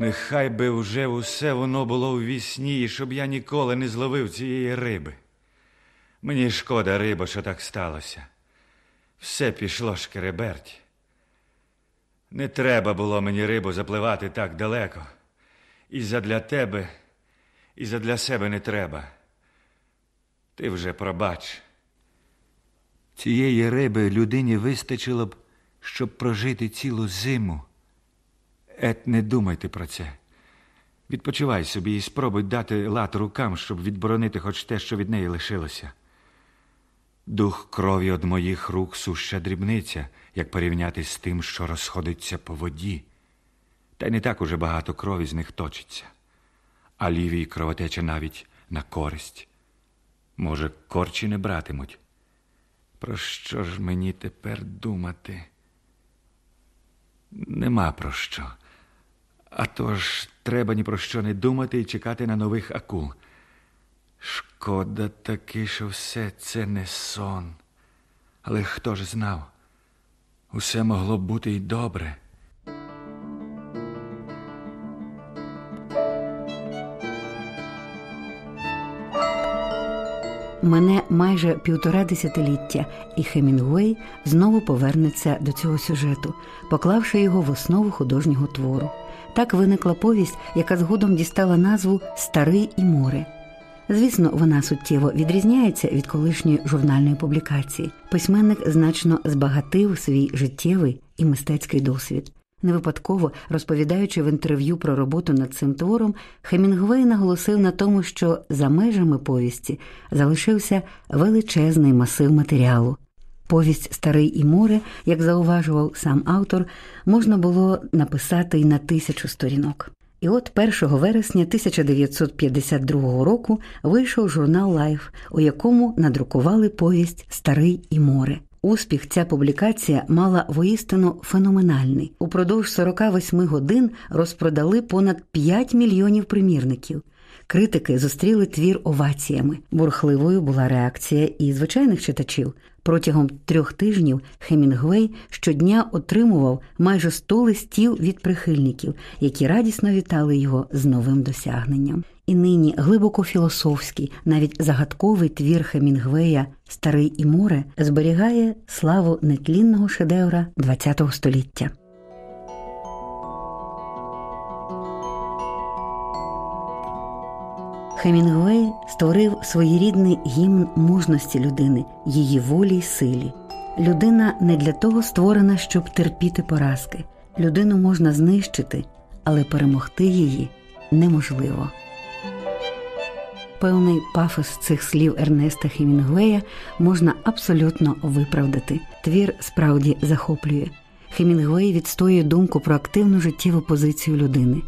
Нехай би вже усе воно було у вісні, і щоб я ніколи не зловив цієї риби. Мені шкода риба, що так сталося. Все пішло шкереберть. Не треба було мені рибу запливати так далеко. І задля тебе, і задля себе не треба. Ти вже пробач. Цієї риби людині вистачило б, щоб прожити цілу зиму. Ет, не думайте про це. Відпочивай собі і спробуй дати лад рукам, щоб відборонити хоч те, що від неї лишилося. Дух крові од моїх рук суща дрібниця, як порівняти з тим, що розходиться по воді. Та й не так уже багато крові з них точиться, а лівій кровотече навіть на користь. Може, корчі не братимуть. Про що ж мені тепер думати? Нема про що. А тож треба ні про що не думати і чекати на нових акул. Шкода таки, що все це не сон. Але хто ж знав? Усе могло б бути й добре. Мене майже півтора десятиліття, і Хемінгуей знову повернеться до цього сюжету, поклавши його в основу художнього твору. Так виникла повість, яка згодом дістала назву Старий і море. Звісно, вона суттєво відрізняється від колишньої журнальної публікації. Письменник значно збагатив свій життєвий і мистецький досвід. Не випадково розповідаючи в інтерв'ю про роботу над цим твором, Хемінгвей наголосив на тому, що за межами повісті залишився величезний масив матеріалу. Повість Старий і море, як зауважував сам автор, можна було написати й на тисячу сторінок. І от 1 вересня 1952 року вийшов журнал Life, у якому надрукували повість Старий і море. Успіх ця публікація мала воістину феноменальний. Упродовж 48 годин розпродали понад 5 мільйонів примірників. Критики зустріли твір оваціями. Бурхливою була реакція і звичайних читачів. Протягом трьох тижнів Хемінгвей щодня отримував майже 100 листів від прихильників, які радісно вітали його з новим досягненням. І нині глибоко філософський, навіть загадковий твір Хемінгвея Старий і море зберігає славу нетлінного шедевра ХХ століття. Хемінгвей створив своєрідний гімн мужності людини, її волі й сили. Людина не для того створена, щоб терпіти поразки. Людину можна знищити, але перемогти її неможливо. Певний пафос цих слів Ернеста Хемінгвея можна абсолютно виправдати. Твір справді захоплює. Хемінгвей відстоює думку про активну життєву позицію людини.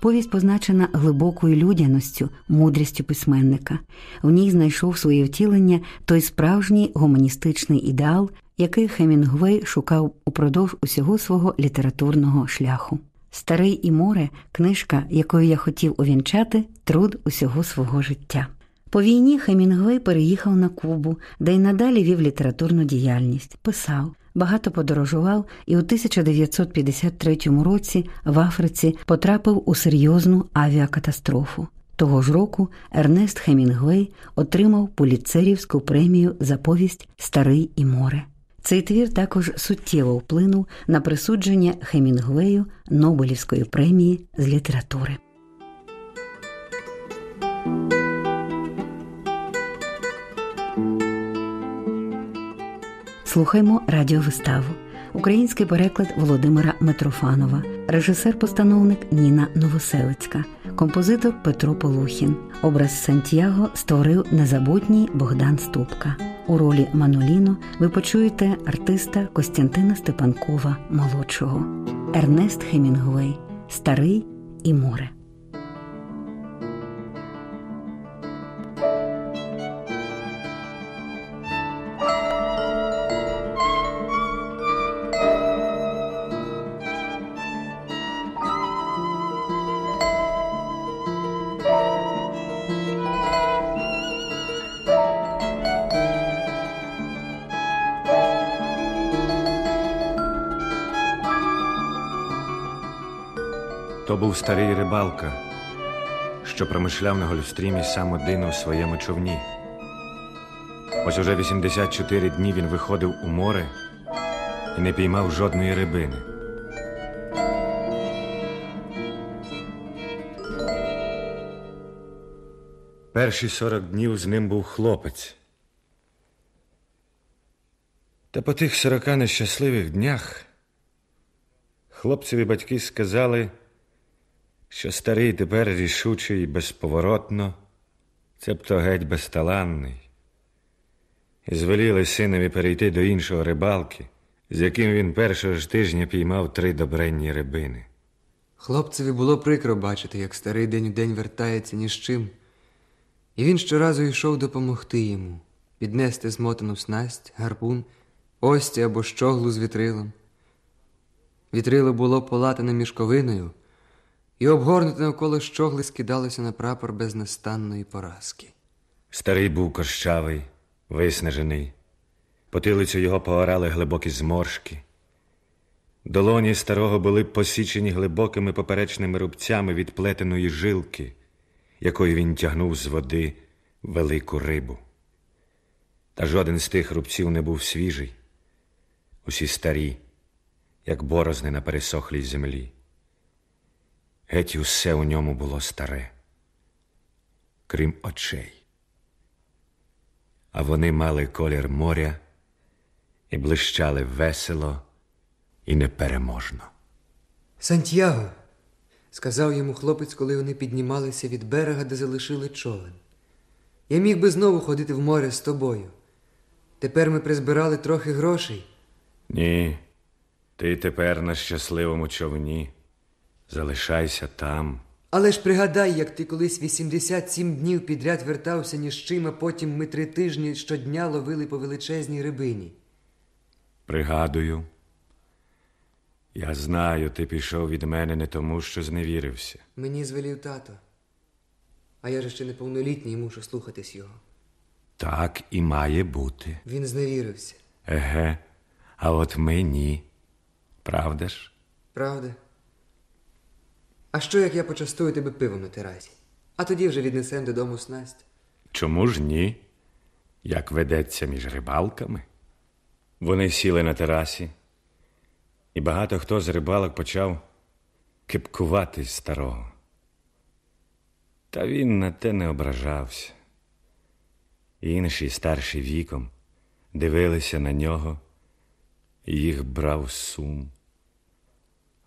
Повість позначена глибокою людяності, мудрістю письменника. В ній знайшов своє втілення той справжній гуманістичний ідеал, який Хемінгвей шукав упродовж усього свого літературного шляху. Старий і море книжка, якою я хотів увінчати труд усього свого життя. По війні Хемінгвей переїхав на Кубу, де й надалі вів літературну діяльність, писав багато подорожував і у 1953 році в Африці потрапив у серйозну авіакатастрофу. Того ж року Ернест Хемінгвей отримав поліцерівську премію за повість Старий і море. Цей твір також суттєво вплинув на присудження Хемінгвею Нобелівської премії з літератури. Слухаймо радіовиставу. Український переклад Володимира Митрофанова, режисер-постановник Ніна Новоселицька, композитор Петро Полухін. Образ Сантьяго створив незабутній Богдан Ступка. У ролі Маноліно ви почуєте артиста Костянтина Степанкова молодшого, Ернест Хемінгуей, Старий і море. Був старий рибалка, що промишляв на Гольфстрімі сам один у своєму човні. Ось уже 84 дні він виходив у море і не піймав жодної рибини. Перші 40 днів з ним був хлопець. Та по тих 40 нещасливих днях хлопцеві батьки сказали, що старий тепер рішучий безповоротно, цебто геть безталанний, і звеліли синові перейти до іншого рибалки, з яким він першого ж тижня піймав три добренні рибини. Хлопцеві було прикро бачити, як старий день у день вертається ні з чим. І він щоразу йшов допомогти йому, піднести змотану снасть, гарпун, ості або щоглу з вітрилом. Вітрило було полатане мішковиною, і обгорнуте навколо щогли скидалося на прапор безнастанної поразки. Старий був корщавий, виснажений. Потилицю його поорали глибокі зморшки. Долоні старого були посічені глибокими поперечними рубцями від плетеної жилки, якою він тягнув з води велику рибу. Та жоден з тих рубців не був свіжий, усі старі, як борозни на пересохлій землі. Геть усе у ньому було старе, крім очей. А вони мали колір моря і блищали весело і непереможно. Сантьяго, сказав йому хлопець, коли вони піднімалися від берега, де залишили човен. Я міг би знову ходити в море з тобою. Тепер ми призбирали трохи грошей. Ні, ти тепер на щасливому човні. Залишайся там. Але ж пригадай, як ти колись 87 днів підряд вертався ні з чим, а потім ми три тижні щодня ловили по величезній рибині. Пригадую. Я знаю, ти пішов від мене не тому, що зневірився. Мені звелів тато. А я же ще неповнолітній і мушу слухатись його. Так і має бути. Він зневірився. Еге, а от ми ні. Правда ж? Правда? А що, як я почастую тебе пивом на терасі? А тоді вже віднесем додому снасть. Чому ж ні? Як ведеться між рибалками? Вони сіли на терасі, і багато хто з рибалок почав кипкувати старого. Та він на те не ображався. Інші, старші віком, дивилися на нього, і їх брав сум.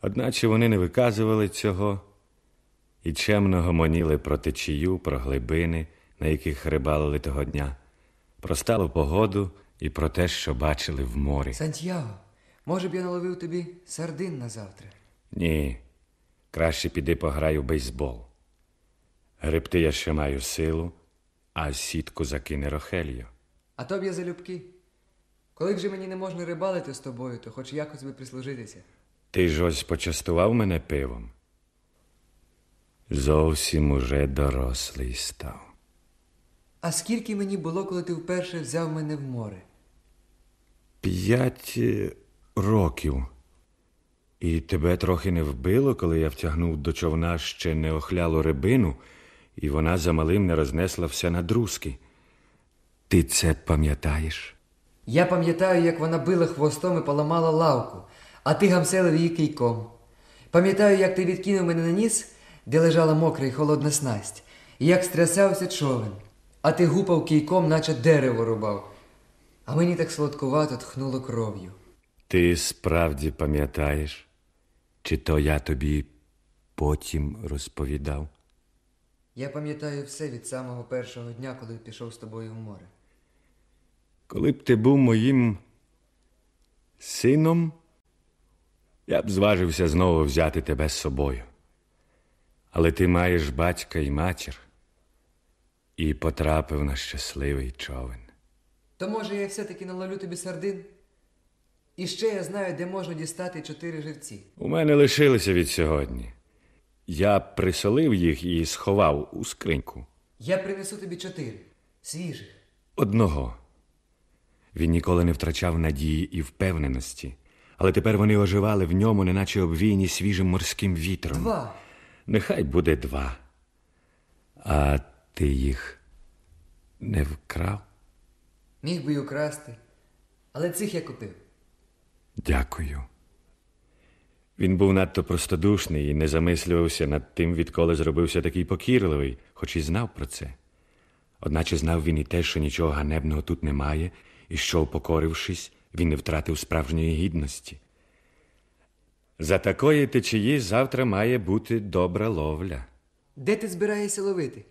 Одначе вони не виказували цього і чемно гомоніли про течію, про глибини, на яких рибалили того дня, про сталу погоду і про те, що бачили в морі. Сантьяго, може б я наловив тобі сардин на завтра? Ні, краще піди пограй у бейсбол. Гребти я ще маю силу, а сітку закине Рохельо. А тобі я залюбки. Коли вже мені не можна рибалити з тобою, то хоч якось би прислужитися. Ти ж ось почастував мене пивом. Зовсім уже дорослий став. А скільки мені було, коли ти вперше взяв мене в море? П'ять е, років. І тебе трохи не вбило, коли я втягнув до човна ще неохлялу рибину, і вона за малим не рознесла все на друзки. Ти це пам'ятаєш? Я пам'ятаю, як вона била хвостом і поламала лавку, а ти гамселив її кийком. Пам'ятаю, як ти відкинув мене на ніс, де лежала мокра і холодна снасть, і як стрясався човен, а ти гупав кийком, наче дерево рубав. А мені так солодкувато тхнуло кров'ю. Ти справді пам'ятаєш, чи то я тобі потім розповідав? Я пам'ятаю все від самого першого дня, коли пішов з тобою в море. Коли б ти був моїм сином, я б зважився знову взяти тебе з собою. Але ти маєш батька і матір і потрапив на щасливий човен. То може я все-таки наловлю тобі сардин? І ще я знаю, де можна дістати чотири живці. У мене лишилися від сьогодні. Я присолив їх і сховав у скриньку. Я принесу тобі чотири свіжих. Одного. Він ніколи не втрачав надії і впевненості, але тепер вони оживали в ньому, неначе обвіяні свіжим морським вітром. Два. Нехай буде два. А ти їх не вкрав? Міг би й украсти, але цих я купив. Дякую. Він був надто простодушний і не замислювався над тим, відколи зробився такий покірливий, хоч і знав про це. Одначе знав він і те, що нічого ганебного тут немає, і що, упокорившись, він не втратив справжньої гідності. За такої течії завтра має бути добра ловля. Де ти збираєшся ловити?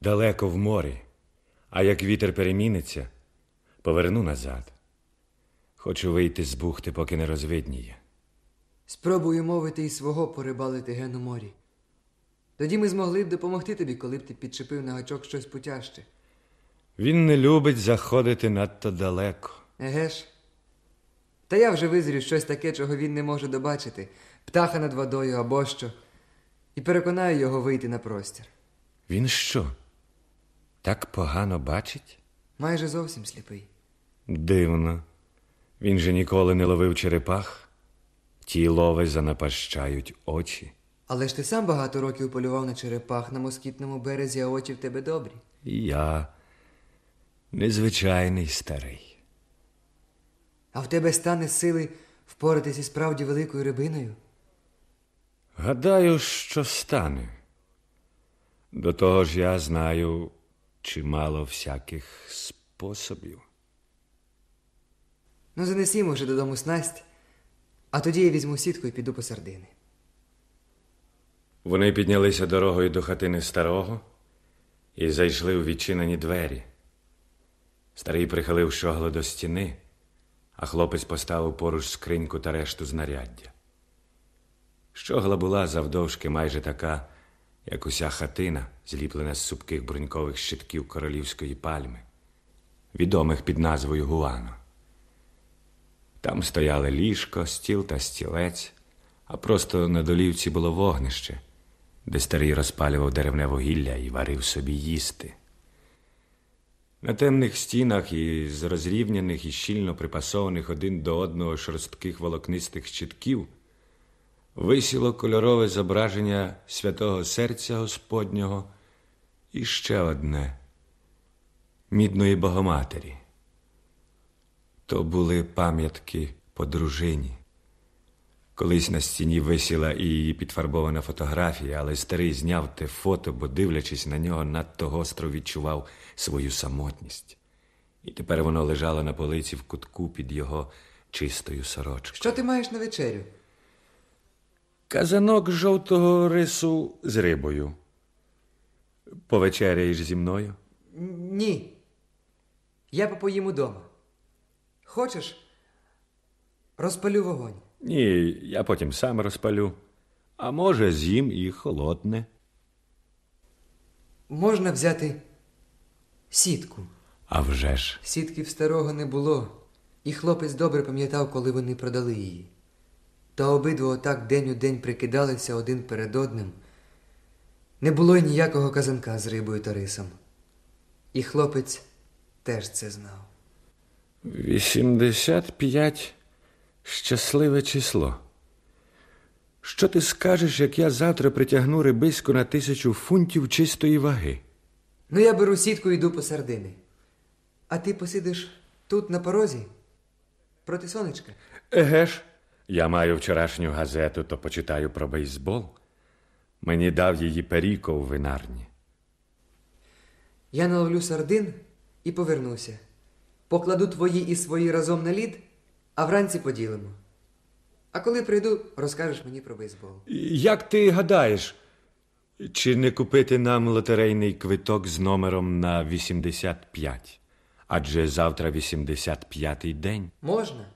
Далеко в морі, а як вітер переміниться, поверну назад. Хочу вийти з бухти, поки не розвидніє. Спробую мовити і свого порибалити ген у морі. Тоді ми змогли б допомогти тобі, коли б ти підчепив на гачок щось путяще. Він не любить заходити надто далеко. Еге ж? Та я вже визрів щось таке, чого він не може добачити, птаха над водою або що, і переконаю його вийти на простір. Він що? Так погано бачить? Майже зовсім сліпий. Дивно. Він же ніколи не ловив черепах. Ті лови занапащають очі. Але ж ти сам багато років полював на черепах на москітному березі, а очі в тебе добрі. Я незвичайний старий. А в тебе стане сили впоратись із справді великою рибиною? Гадаю, що стане. До того ж я знаю чимало всяких способів. Ну, занесімо вже додому снасть, а тоді я візьму сітку і піду по сардини. Вони піднялися дорогою до хатини старого і зайшли у відчинені двері. Старий прихилив щогло до стіни, а хлопець поставив поруч скриньку та решту знаряддя. Щогла була завдовжки майже така, як уся хатина, зліплена з супких брунькових щитків королівської пальми, відомих під назвою Гуано. Там стояли ліжко, стіл та стілець, а просто на долівці було вогнище, де старий розпалював деревне вугілля і варив собі їсти. На темних стінах із розрівняних і щільно припасованих один до одного шорстких волокнистих щитків висіло кольорове зображення святого серця Господнього і ще одне мідної Богоматері. То були пам'ятки по дружині. Колись на стіні висіла і її підфарбована фотографія, але старий зняв те фото, бо, дивлячись на нього, надто гостро відчував свою самотність. І тепер воно лежало на полиці в кутку під його чистою сорочкою. Що ти маєш на вечерю? Казанок жовтого рису з рибою. Повечеряєш зі мною? Ні. Я попоїм удома. Хочеш? Розпалю вогонь. Ні, я потім сам розпалю. А може, з'їм і холодне. Можна взяти сітку. А вже ж. Сітки в старого не було, і хлопець добре пам'ятав, коли вони продали її. Та обидва отак день у день прикидалися один перед одним. Не було й ніякого казанка з рибою та рисом. І хлопець теж це знав. 85 щасливе число. Що ти скажеш, як я завтра притягну рибиську на тисячу фунтів чистої ваги? Ну, я беру сітку і йду по сардини. А ти посидиш тут на порозі? Проти сонечка. Еге ж, я маю вчорашню газету, то почитаю про бейсбол. Мені дав її Періко у винарні. Я наловлю сардин і повернуся. Покладу твої і свої разом на лід, а вранці поділимо. А коли прийду, розкажеш мені про бейсбол. Як ти гадаєш, чи не купити нам лотерейний квиток з номером на 85? Адже завтра 85-й день. Можна?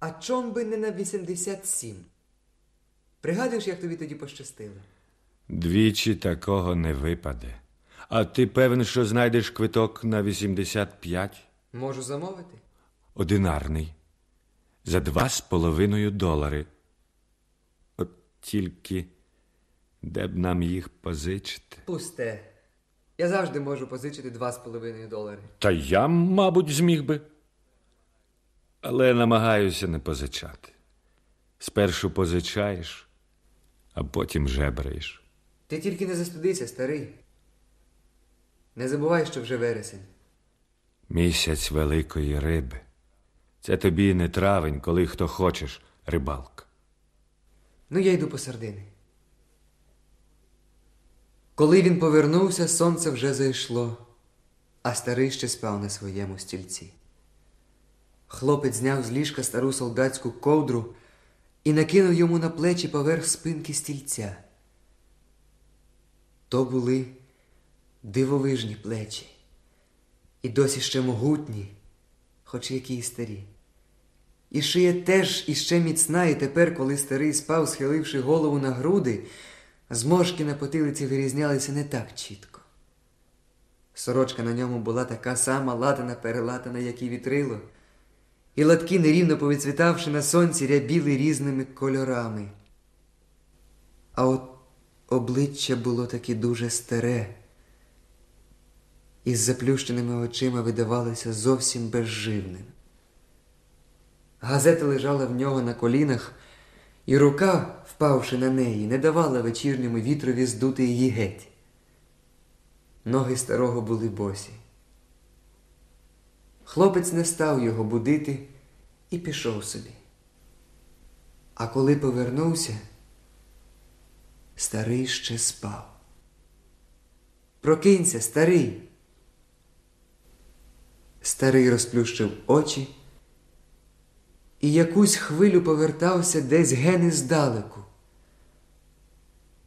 А чом би не на 87? Пригадуєш, як тобі тоді пощастило? Двічі такого не випаде. А ти певен, що знайдеш квиток на 85? Можу замовити? Одинарний. За два з половиною долари. От тільки де б нам їх позичити? Пусте. Я завжди можу позичити два з половиною долари. Та я, мабуть, зміг би. Але намагаюся не позичати. Спершу позичаєш, а потім жебраєш. Ти тільки не застудися, старий. Не забувай, що вже вересень. Місяць великої риби. Це тобі не травень, коли хто хочеш, рибалка. Ну, я йду по сардини. Коли він повернувся, сонце вже зайшло, а старий ще спав на своєму стільці. Хлопець зняв з ліжка стару солдатську ковдру і накинув йому на плечі поверх спинки стільця. То були дивовижні плечі, і досі ще могутні, хоч які й старі. І шия теж іще міцна, і тепер, коли старий спав, схиливши голову на груди, зморшки на потилиці вирізнялися не так чітко. Сорочка на ньому була така сама латана, перелатана, як і вітрило, і латки, нерівно повицвітавши на сонці, рябіли різними кольорами. А от обличчя було таки дуже старе, і з заплющеними очима видавалося зовсім безживним. Газета лежала в нього на колінах, і рука, впавши на неї, не давала вечірньому вітрові здути її геть. Ноги старого були босі. Хлопець не став його будити і пішов собі. А коли повернувся, старий ще спав. Прокинься, старий. Старий розплющив очі і якусь хвилю повертався десь ген здалеку.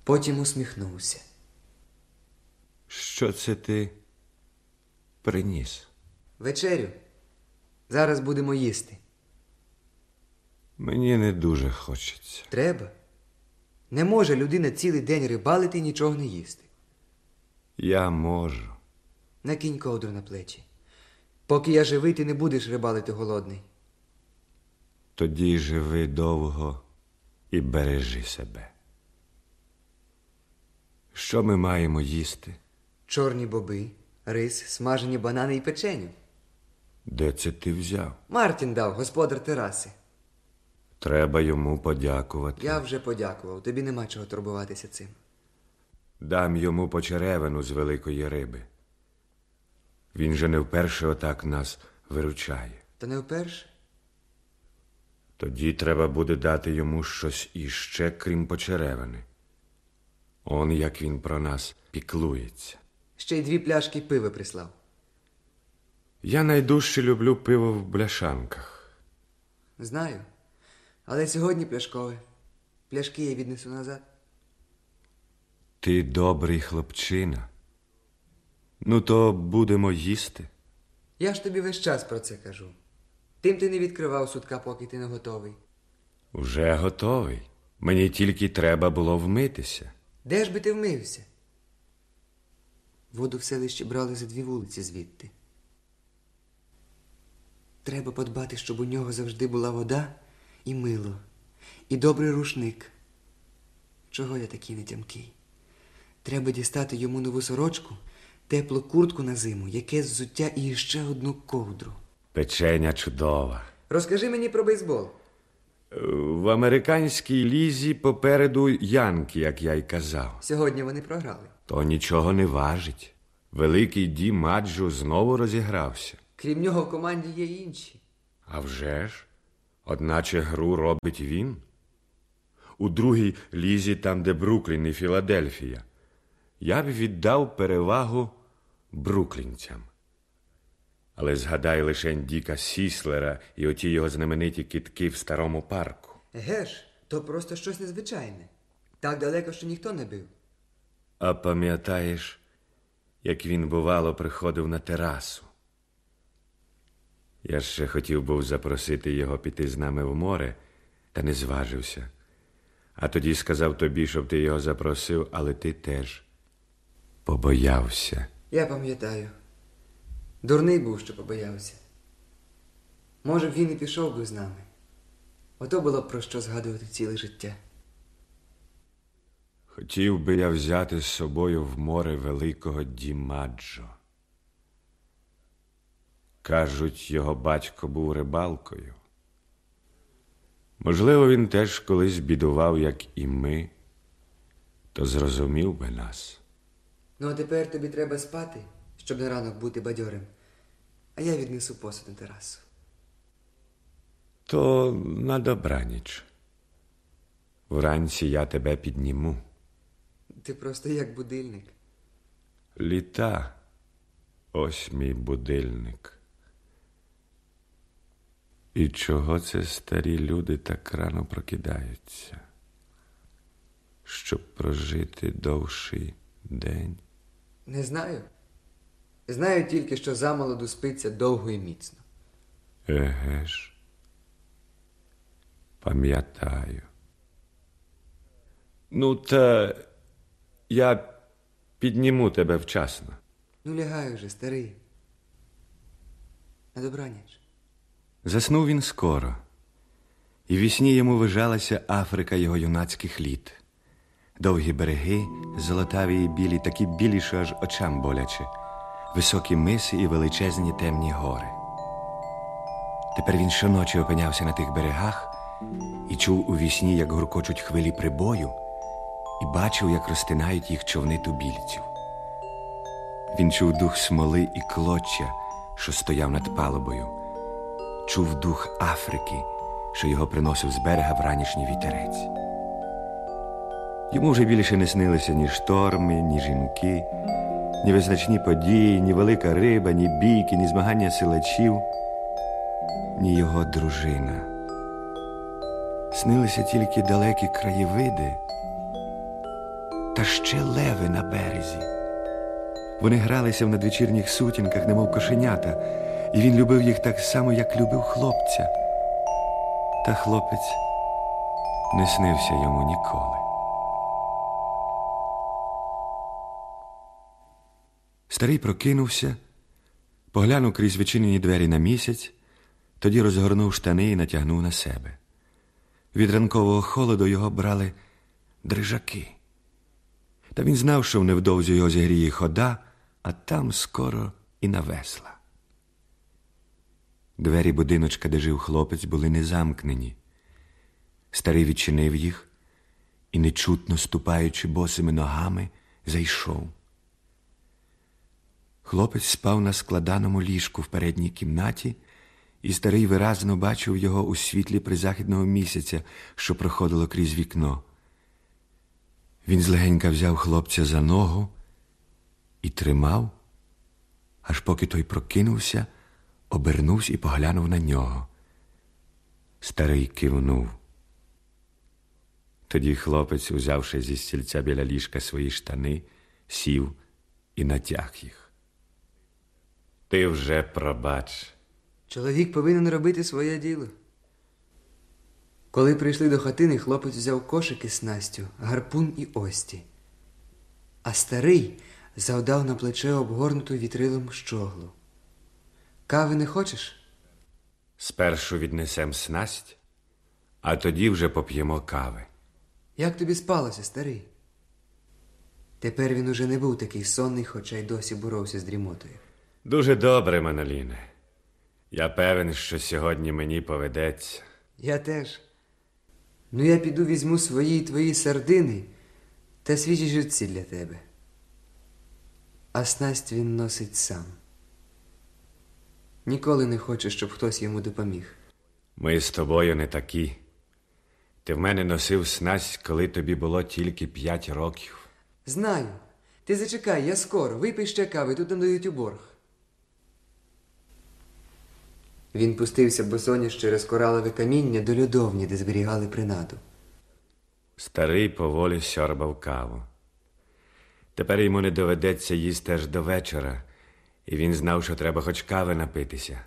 Потім усміхнувся. Що це ти приніс? Вечерю. Зараз будемо їсти. Мені не дуже хочеться. Треба. Не може людина цілий день рибалити і нічого не їсти. Я можу. Накинь ковдру на плечі. Поки я живий, ти не будеш рибалити голодний. Тоді живи довго і бережи себе. Що ми маємо їсти? Чорні боби, рис, смажені банани і печеню. Де це ти взяв? Мартін дав, господар тераси. Треба йому подякувати. Я вже подякував, тобі нема чого турбуватися цим. Дам йому почеревину з великої риби. Він же не вперше отак нас виручає. Та не вперше. Тоді треба буде дати йому щось іще, крім почеревини. Он як він про нас піклується. Ще й дві пляшки пива прислав. Я найдужче люблю пиво в бляшанках. Знаю. Але сьогодні пляшкове. Пляшки я віднесу назад. Ти добрий хлопчина. Ну, то будемо їсти. Я ж тобі весь час про це кажу. Тим ти не відкривав сутка, поки ти не готовий. Уже готовий. Мені тільки треба було вмитися. Де ж би ти вмився? Воду в селищі брали за дві вулиці звідти. Треба подбати, щоб у нього завжди була вода і мило, і добрий рушник. Чого я такий нетямкий? Треба дістати йому нову сорочку, теплу куртку на зиму, яке взуття і ще одну ковдру. Печеня чудова. Розкажи мені про бейсбол. В американській лізі попереду Янки, як я й казав. Сьогодні вони програли. То нічого не важить. Великий Ді Маджо знову розігрався. Крім нього в команді є інші. А вже ж, одначе гру робить він. У другій лізі, там, де Бруклін і Філадельфія, я б віддав перевагу бруклінцям. Але згадай лише Діка Сіслера і оті його знамениті кітки в старому парку. Еге ж, то просто щось незвичайне. Так далеко, що ніхто не бив. А пам'ятаєш, як він, бувало, приходив на терасу? Я ще хотів був запросити його піти з нами в море, та не зважився. А тоді сказав тобі, щоб ти його запросив, але ти теж побоявся. Я пам'ятаю. Дурний був, що побоявся. Може б він і пішов би з нами. Ото було б про що згадувати ціле життя. Хотів би я взяти з собою в море великого Дімаджо. Кажуть, його батько був рибалкою. Можливо, він теж колись бідував, як і ми, то зрозумів би нас. Ну, а тепер тобі треба спати, щоб на ранок бути бадьорим. А я віднесу посуд на терасу. То на добраніч. Вранці я тебе підніму. Ти просто як будильник. Літа, ось мій будильник. І чого це старі люди так рано прокидаються? Щоб прожити довший день. Не знаю. Знаю тільки, що замолоду спиться довго і міцно. Еге ж. Пам'ятаю. Ну, та я підніму тебе вчасно. Ну, лягай вже, старий. На добраніч. Заснув він скоро, і вісні йому вижалася Африка його юнацьких літ. Довгі береги, золотаві і білі, такі білі, що аж очам боляче, високі миси і величезні темні гори. Тепер він щоночі опинявся на тих берегах і чув у вісні, як гуркочуть хвилі прибою, і бачив, як розтинають їх човни тубільців. Він чув дух смоли і клоччя, що стояв над палубою, чув дух Африки, що його приносив з берега вранішній вітерець. Йому вже більше не снилися ні шторми, ні жінки, ні визначні події, ні велика риба, ні бійки, ні змагання силачів, ні його дружина. Снилися тільки далекі краєвиди та ще леви на березі. Вони гралися в надвечірніх сутінках, немов кошенята, і він любив їх так само, як любив хлопця. Та хлопець не снився йому ніколи. Старий прокинувся, поглянув крізь відчинені двері на місяць, тоді розгорнув штани і натягнув на себе. Від ранкового холоду його брали дрижаки. Та він знав, що невдовзі його зігріє хода, а там скоро і на весла. Двері будиночка, де жив хлопець, були не замкнені. Старий відчинив їх і, нечутно ступаючи босими ногами, зайшов. Хлопець спав на складаному ліжку в передній кімнаті, і старий виразно бачив його у світлі призахідного місяця, що проходило крізь вікно. Він злегенька взяв хлопця за ногу і тримав, аж поки той прокинувся, обернувся і поглянув на нього. Старий кивнув. Тоді хлопець, узявши зі стільця біля ліжка свої штани, сів і натяг їх. Ти вже пробач. Чоловік повинен робити своє діло. Коли прийшли до хатини, хлопець взяв кошики з Настю, гарпун і ості. А старий завдав на плече обгорнуту вітрилом щоглу. Кави не хочеш? Спершу віднесем снасть, а тоді вже поп'ємо кави. Як тобі спалося, старий? Тепер він уже не був такий сонний, хоча й досі боровся з дрімотою. Дуже добре, Маноліне. Я певен, що сьогодні мені поведеться. Я теж. Ну, я піду візьму свої й твої сардини та свіжі живці для тебе. А снасть він носить сам. Ніколи не хоче, щоб хтось йому допоміг. Ми з тобою не такі. Ти в мене носив снасть, коли тобі було тільки п'ять років. Знаю. Ти зачекай, я скоро. Випий ще кави, тут надають у борг. Він пустився босоніж через коралове каміння до льодовні, де зберігали принаду. Старий поволі сьорбав каву. Тепер йому не доведеться їсти аж до вечора, і він знав, що треба хоч кави напитися.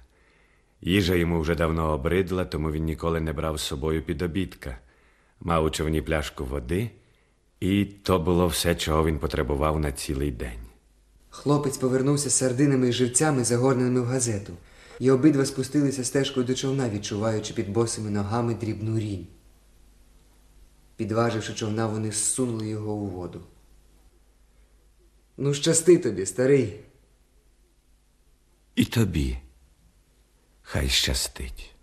Їжа йому вже давно обридла, тому він ніколи не брав з собою підобідка. Мав у човні пляшку води, і то було все, чого він потребував на цілий день. Хлопець повернувся з сардинами і живцями, загорненими в газету, і обидва спустилися стежкою до човна, відчуваючи під босими ногами дрібну рінь. Підваживши човна, вони зсунули його у воду. Ну, щасти тобі, старий. І тобі хай щастить.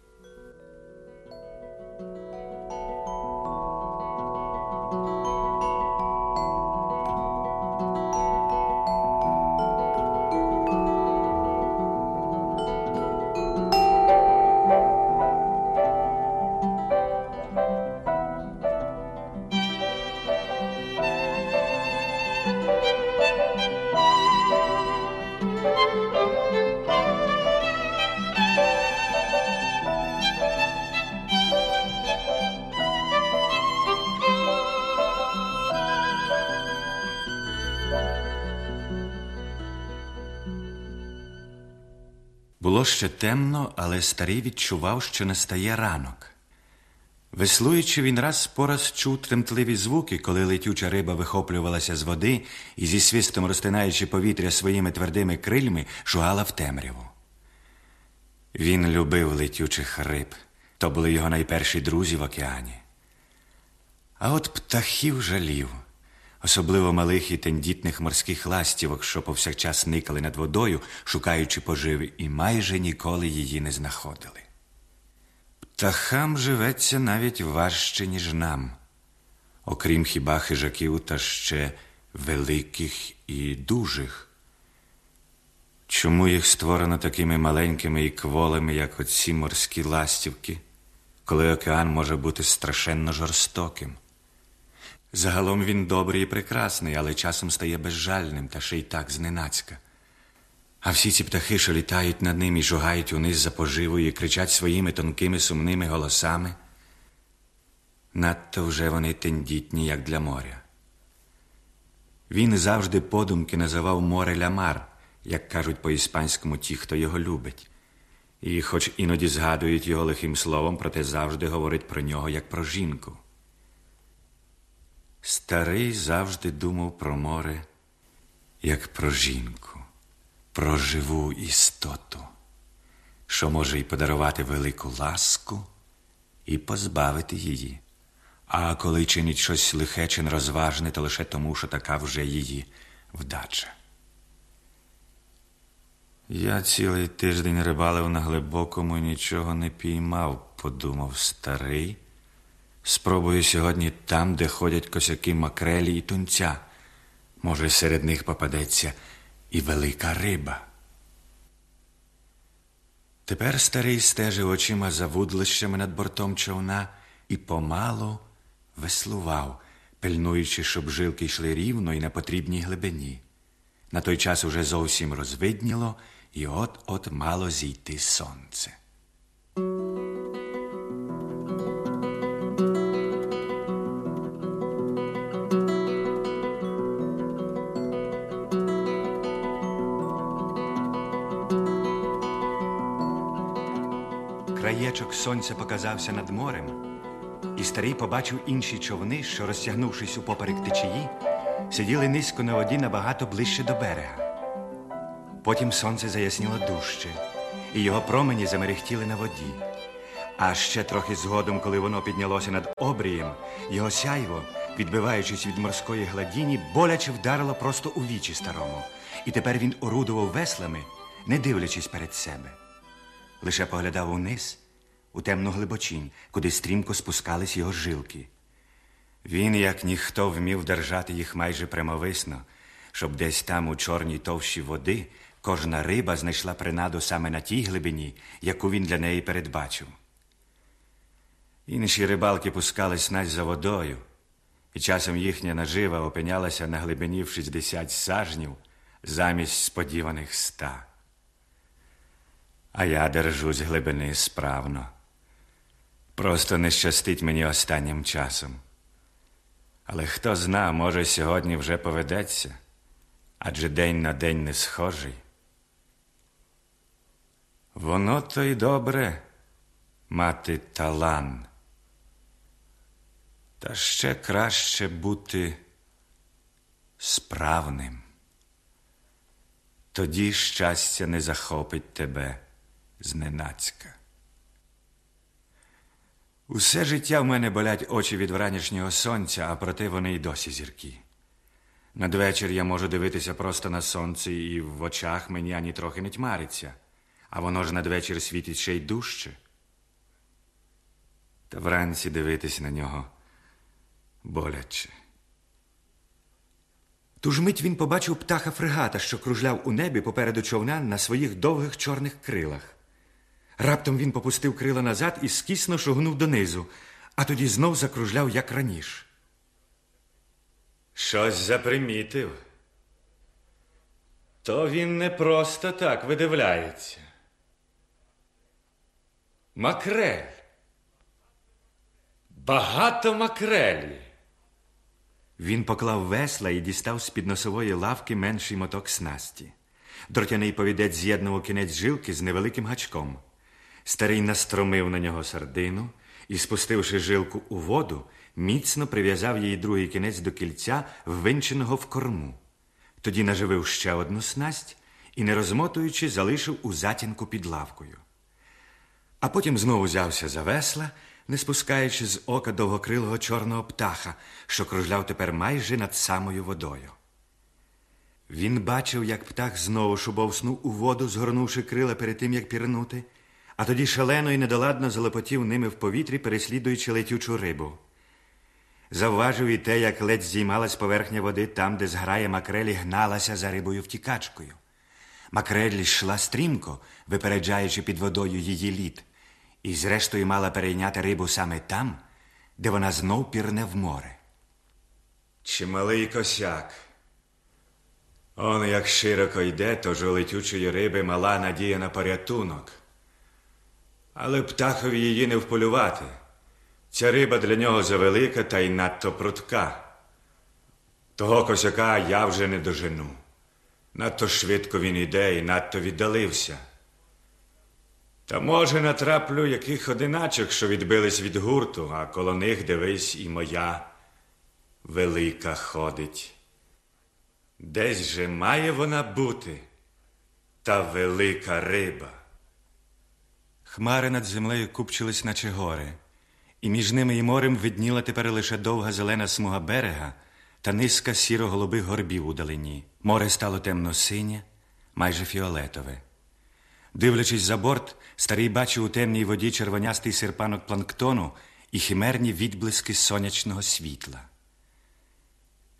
Ще темно, але старий відчував, що настає ранок. Веслуючи, він раз по раз чув тремтливі звуки, коли летюча риба вихоплювалася з води і зі свистом розтинаючи повітря своїми твердими крильми, шугала в темряву. Він любив летючих риб, то були його найперші друзі в океані. А от птахів жалів, особливо малих і тендітних морських ластівок, що повсякчас никали над водою, шукаючи поживи, і майже ніколи її не знаходили. Птахам живеться навіть важче, ніж нам, окрім хіба хижаків та ще великих і дужих. Чому їх створено такими маленькими і кволими, як оці морські ластівки, коли океан може бути страшенно жорстоким? Загалом він добрий і прекрасний, але часом стає безжальним та ще й так зненацька. А всі ці птахи, що літають над ним і жугають униз за поживою і кричать своїми тонкими сумними голосами, надто вже вони тендітні, як для моря. Він завжди подумки називав море лямар, як кажуть по-іспанському ті, хто його любить. І, хоч іноді згадують його лихим словом, проте завжди говорить про нього як про жінку. Старий завжди думав про море, як про жінку, про живу істоту, що може й подарувати велику ласку і позбавити її. А коли чинить щось лихе чи нерозважне, то лише тому, що така вже її вдача. Я цілий тиждень рибалив на глибокому і нічого не піймав, подумав старий. Спробую сьогодні там, де ходять косяки макрелі і тунця. Може, серед них попадеться і велика риба. Тепер старий стежив очима за вудлищами над бортом човна і помалу веслував, пильнуючи, щоб жилки йшли рівно і на потрібній глибині. На той час уже зовсім розвидніло, і от-от мало зійти сонце. Краєчок сонця показався над морем, і старий побачив інші човни, що, розтягнувшись упоперек течії, сиділи низько на воді набагато ближче до берега. Потім сонце заясніло дужче, і його промені замерехтіли на воді. А ще трохи згодом, коли воно піднялося над обрієм, його сяйво, відбиваючись від морської гладіні, боляче вдарило просто у вічі старому. І тепер він орудував веслами, не дивлячись перед себе. Лише поглядав униз, у темну глибочинь, куди стрімко спускались його жилки. Він, як ніхто, вмів держати їх майже прямовисно, щоб десь там, у чорній товщі води, кожна риба знайшла принаду саме на тій глибині, яку він для неї передбачив. Інші рибалки пускались насть за водою, і часом їхня нажива опинялася на глибині в 60 сажнів замість сподіваних ста. А я держусь глибини справно. Просто не щастить мені останнім часом. Але хто зна, може, сьогодні вже поведеться, адже день на день не схожий. Воно то й добре мати талан. Та ще краще бути справним. Тоді щастя не захопить тебе зненацька. Усе життя в мене болять очі від вранішнього сонця, а проте вони й досі зіркі. Надвечір я можу дивитися просто на сонце, і в очах мені ані трохи не тьмариться, а воно ж надвечір світить ще й дужче. Та вранці дивитись на нього боляче. Ту ж мить він побачив птаха фрегата, що кружляв у небі попереду човна на своїх довгих чорних крилах. Раптом він попустив крила назад і скісно шугнув донизу, а тоді знов закружляв, як раніше. Щось запримітив. То він не просто так видивляється. Макрель. Багато макрелі. Він поклав весла і дістав з під носової лавки менший моток снасті. Дротяний повідець з'єднував кінець жилки з невеликим гачком. Старий настромив на нього сардину і, спустивши жилку у воду, міцно прив'язав її другий кінець до кільця, ввинченого в корму. Тоді наживив ще одну снасть і, не розмотуючи, залишив у затінку під лавкою. А потім знову взявся за весла, не спускаючи з ока довгокрилого чорного птаха, що кружляв тепер майже над самою водою. Він бачив, як птах знову шубовснув у воду, згорнувши крила перед тим, як пірнути, а тоді шалено і недоладно залопотів ними в повітрі, переслідуючи летючу рибу. Завважив і те, як ледь здіймалась поверхня води там, де зграя макрелі гналася за рибою втікачкою. Макрелі йшла стрімко, випереджаючи під водою її лід, і зрештою мала перейняти рибу саме там, де вона знов пірне в море. Чималий косяк. Он як широко йде, тож у летючої риби мала надія на порятунок. Але птахові її не вполювати. Ця риба для нього завелика та й надто прутка. Того косяка я вже не дожену. Надто швидко він іде і надто віддалився. Та, може, натраплю яких одиначок, що відбились від гурту, а коло них дивись і моя велика ходить. Десь же має вона бути, та велика риба. Хмари над землею купчились, наче гори, і між ними і морем видніла тепер лише довга зелена смуга берега та низка сіро-голубих горбів у далині. Море стало темно-синє, майже фіолетове. Дивлячись за борт, старий бачив у темній воді червонястий серпанок планктону і химерні відблиски сонячного світла.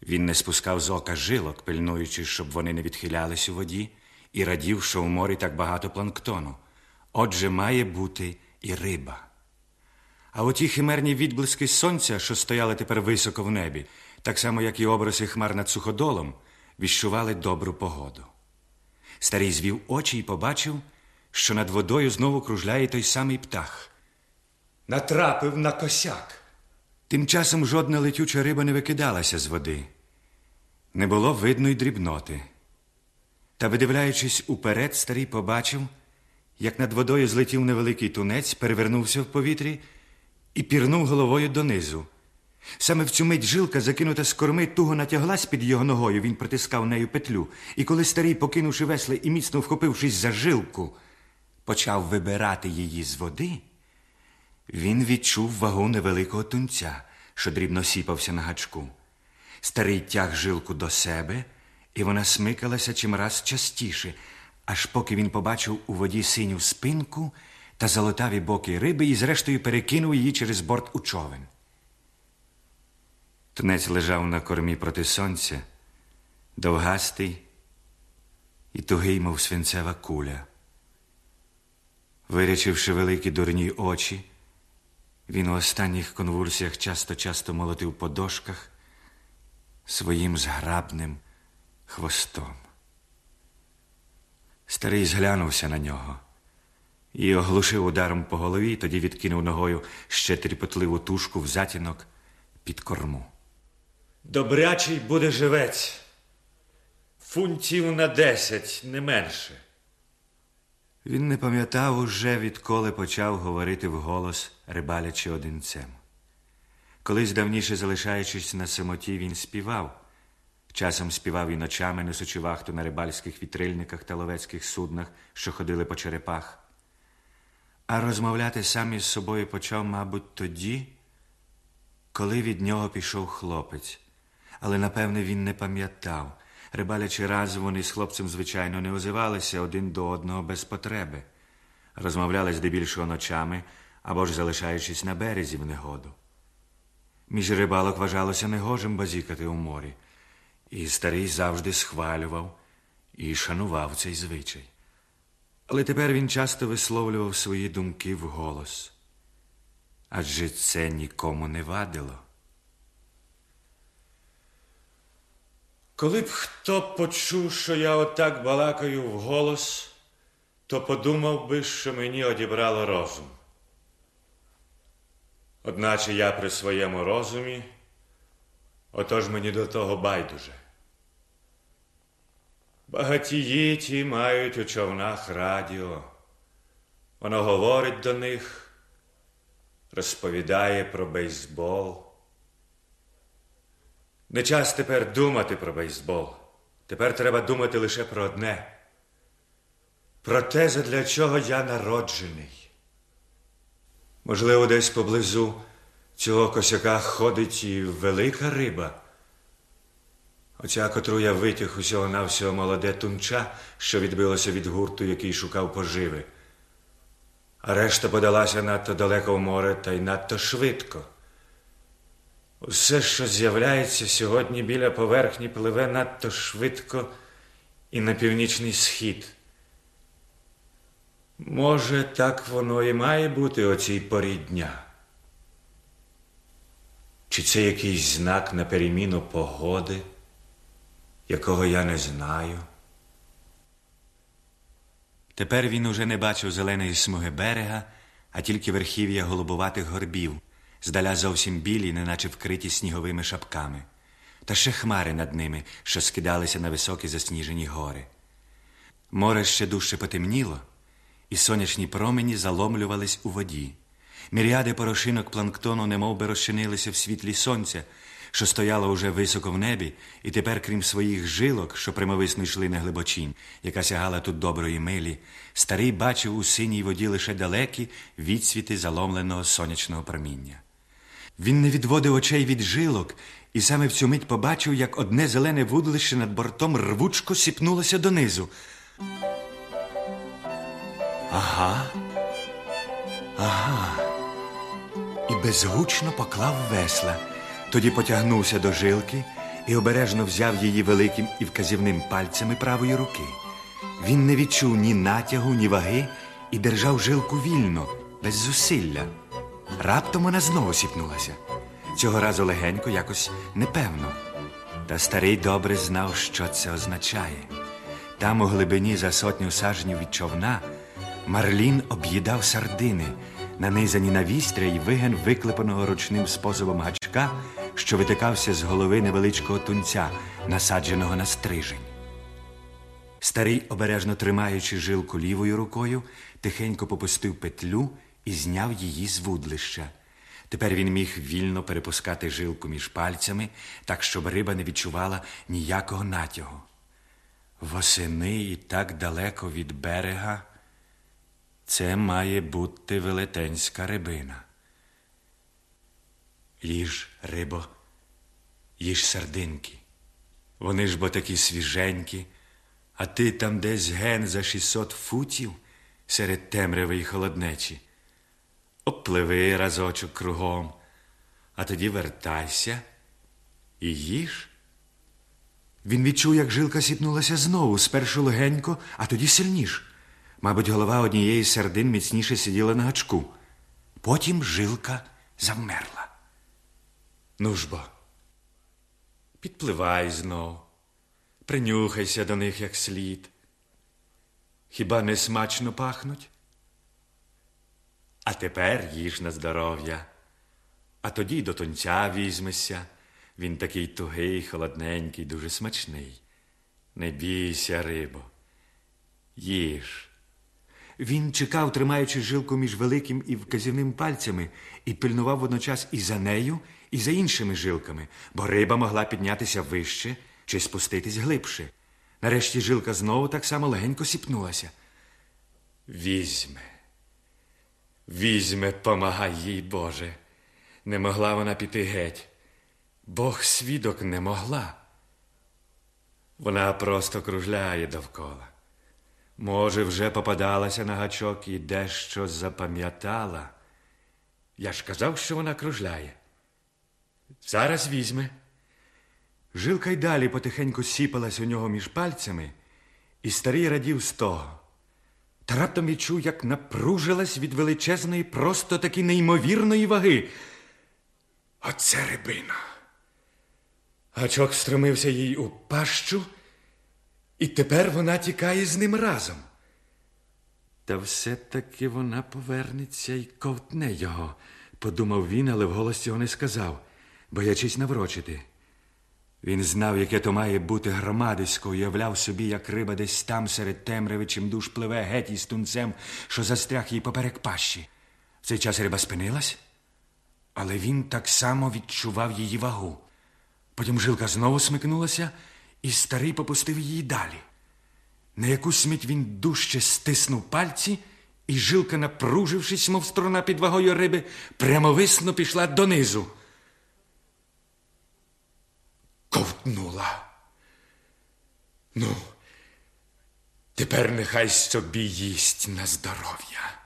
Він не спускав з ока жилок, пильнуючи, щоб вони не відхилялись у воді, і радів, що у морі так багато планктону. Отже, має бути і риба. А оті химерні відблиски сонця, що стояли тепер високо в небі, так само, як і обриси хмар над суходолом, віщували добру погоду. Старий звів очі і побачив, що над водою знову кружляє той самий птах. Натрапив на косяк. Тим часом жодна летюча риба не викидалася з води. Не було видно й дрібноти. Та, видивляючись уперед, старий побачив, як над водою злетів невеликий тунець, перевернувся в повітрі і пірнув головою донизу. Саме в цю мить жилка, закинута з корми, туго натяглась під його ногою, він притискав нею петлю. І коли старий, покинувши весле і міцно вхопившись за жилку, почав вибирати її з води, він відчув вагу невеликого тунця, що дрібно сіпався на гачку. Старий тяг жилку до себе, і вона смикалася чимраз частіше, аж поки він побачив у воді синю спинку та золотаві боки риби і, зрештою, перекинув її через борт у човен. Тунець лежав на кормі проти сонця, довгастий і тугий, мов свинцева куля. Вирячивши великі дурні очі, він у останніх конвульсіях часто-часто молотив по дошках своїм зграбним хвостом. Старий зглянувся на нього і оглушив ударом по голові, тоді відкинув ногою ще тріпотливу тушку в затінок під корму. Добрячий буде живець. Фунтів на десять, не менше. Він не пам'ятав уже, відколи почав говорити вголос, рибалячи одинцем. Колись давніше залишаючись на самоті, він співав. Часом співав і ночами, несучи вахту на рибальських вітрильниках та ловецьких суднах, що ходили по черепах. А розмовляти сам із собою почав, мабуть, тоді, коли від нього пішов хлопець. Але, напевне, він не пам'ятав. Рибалячи раз, вони з хлопцем, звичайно, не озивалися один до одного без потреби. Розмовляли здебільшого ночами або ж залишаючись на березі в негоду. Між рибалок вважалося негожим базікати у морі, і старий завжди схвалював і шанував цей звичай. Але тепер він часто висловлював свої думки вголос, адже це нікому не вадило. Коли б хто почув, що я отак балакаю вголос, то подумав би, що мені одібрало розум. Одначе я при своєму розумі, отож мені до того байдуже. Багатії ті мають у човнах радіо. Воно говорить до них, розповідає про бейсбол. Не час тепер думати про бейсбол. Тепер треба думати лише про одне. Про те, задля чого я народжений. Можливо, десь поблизу цього косяка ходить і велика риба. Оця, котру я витяг усього навсього молоде тунча, що відбилося від гурту, який шукав поживи. А решта подалася надто далеко в море та й надто швидко. Усе, що з'являється сьогодні біля поверхні, пливе надто швидко і на північний схід. Може, так воно і має бути о цій порі дня. Чи це якийсь знак на переміну погоди, якого я не знаю? Тепер він уже не бачив зеленої смуги берега, а тільки верхів'я голубуватих горбів, здаля зовсім білі, неначе вкриті сніговими шапками, та ще хмари над ними, що скидалися на високі засніжені гори. Море ще дужче потемніло, і сонячні промені заломлювались у воді. Міріади порошинок планктону немов би розчинилися в світлі сонця, що стояло уже високо в небі, і тепер, крім своїх жилок, що прямовисно йшли на глибочінь, яка сягала тут доброї милі, старий бачив у синій воді лише далекі відсвіти заломленого сонячного проміння. Він не відводив очей від жилок, і саме в цю мить побачив, як одне зелене вудлище над бортом рвучко сіпнулося донизу. Ага. Ага. І безгучно поклав весла. Тоді потягнувся до жилки і обережно взяв її великим і вказівним пальцями правої руки. Він не відчув ні натягу, ні ваги і держав жилку вільно, без зусилля. Раптом вона знову сіпнулася. Цього разу легенько, якось непевно. Та старий добре знав, що це означає. Там, у глибині за сотню сажнів від човна, Марлін об'їдав сардини, нанизані на вістря й вигин виклепаного ручним способом гачка, що витикався з голови невеличкого тунця, насадженого на стрижень. Старий, обережно тримаючи жилку лівою рукою, тихенько попустив петлю і зняв її з вудлища. Тепер він міг вільно перепускати жилку між пальцями, так щоб риба не відчувала ніякого натягу. Восени і так далеко від берега. Це має бути велетенська рибина. Їж, рибо, їж сардинки. Вони ж бо такі свіженькі, а ти там десь ген за 600 футів серед темряви й холоднечі. Обпливи разочок кругом, а тоді вертайся і їж. Він відчув, як жилка сіпнулася знову, спершу легенько, а тоді сильніш. Мабуть, голова однієї з сердин міцніше сиділа на гачку. Потім жилка завмерла. Ну ж бо, підпливай знов, принюхайся до них як слід. Хіба не смачно пахнуть? А тепер їж на здоров'я, а тоді до тонця візьмешся. Він такий тугий, холодненький, дуже смачний. Не бійся, рибо, їж. Він чекав, тримаючи жилку між великим і вказівним пальцями, і пильнував водночас і за нею, і за іншими жилками, бо риба могла піднятися вище чи спуститись глибше. Нарешті жилка знову так само легенько сіпнулася. Візьме, візьме, помагай їй, Боже. Не могла вона піти геть. Бог свідок не могла. Вона просто кружляє довкола. Може, вже попадалася на гачок і дещо запам'ятала. Я ж казав, що вона кружляє. Зараз візьме. Жилка й далі потихеньку сіпалась у нього між пальцями, і старий радів з того. Та раптом відчув, як напружилась від величезної, просто таки неймовірної ваги. Оце рибина. Гачок стромився їй у пащу. І тепер вона тікає з ним разом. Та все-таки вона повернеться і ковтне його, подумав він, але вголос цього не сказав, боячись наврочити. Він знав, яке то має бути громадисько, уявляв собі, як риба десь там серед темряви чимдуж пливе геть із тунцем, що застряг їй поперек пащі. В цей час риба спинилась, але він так само відчував її вагу. Потім жилка знову смикнулася, і старий попустив її далі. На якусь мить він дужче стиснув пальці, і жилка, напружившись, мов струна під вагою риби, прямовисно пішла донизу. Ковтнула. Ну, тепер нехай собі їсть на здоров'я.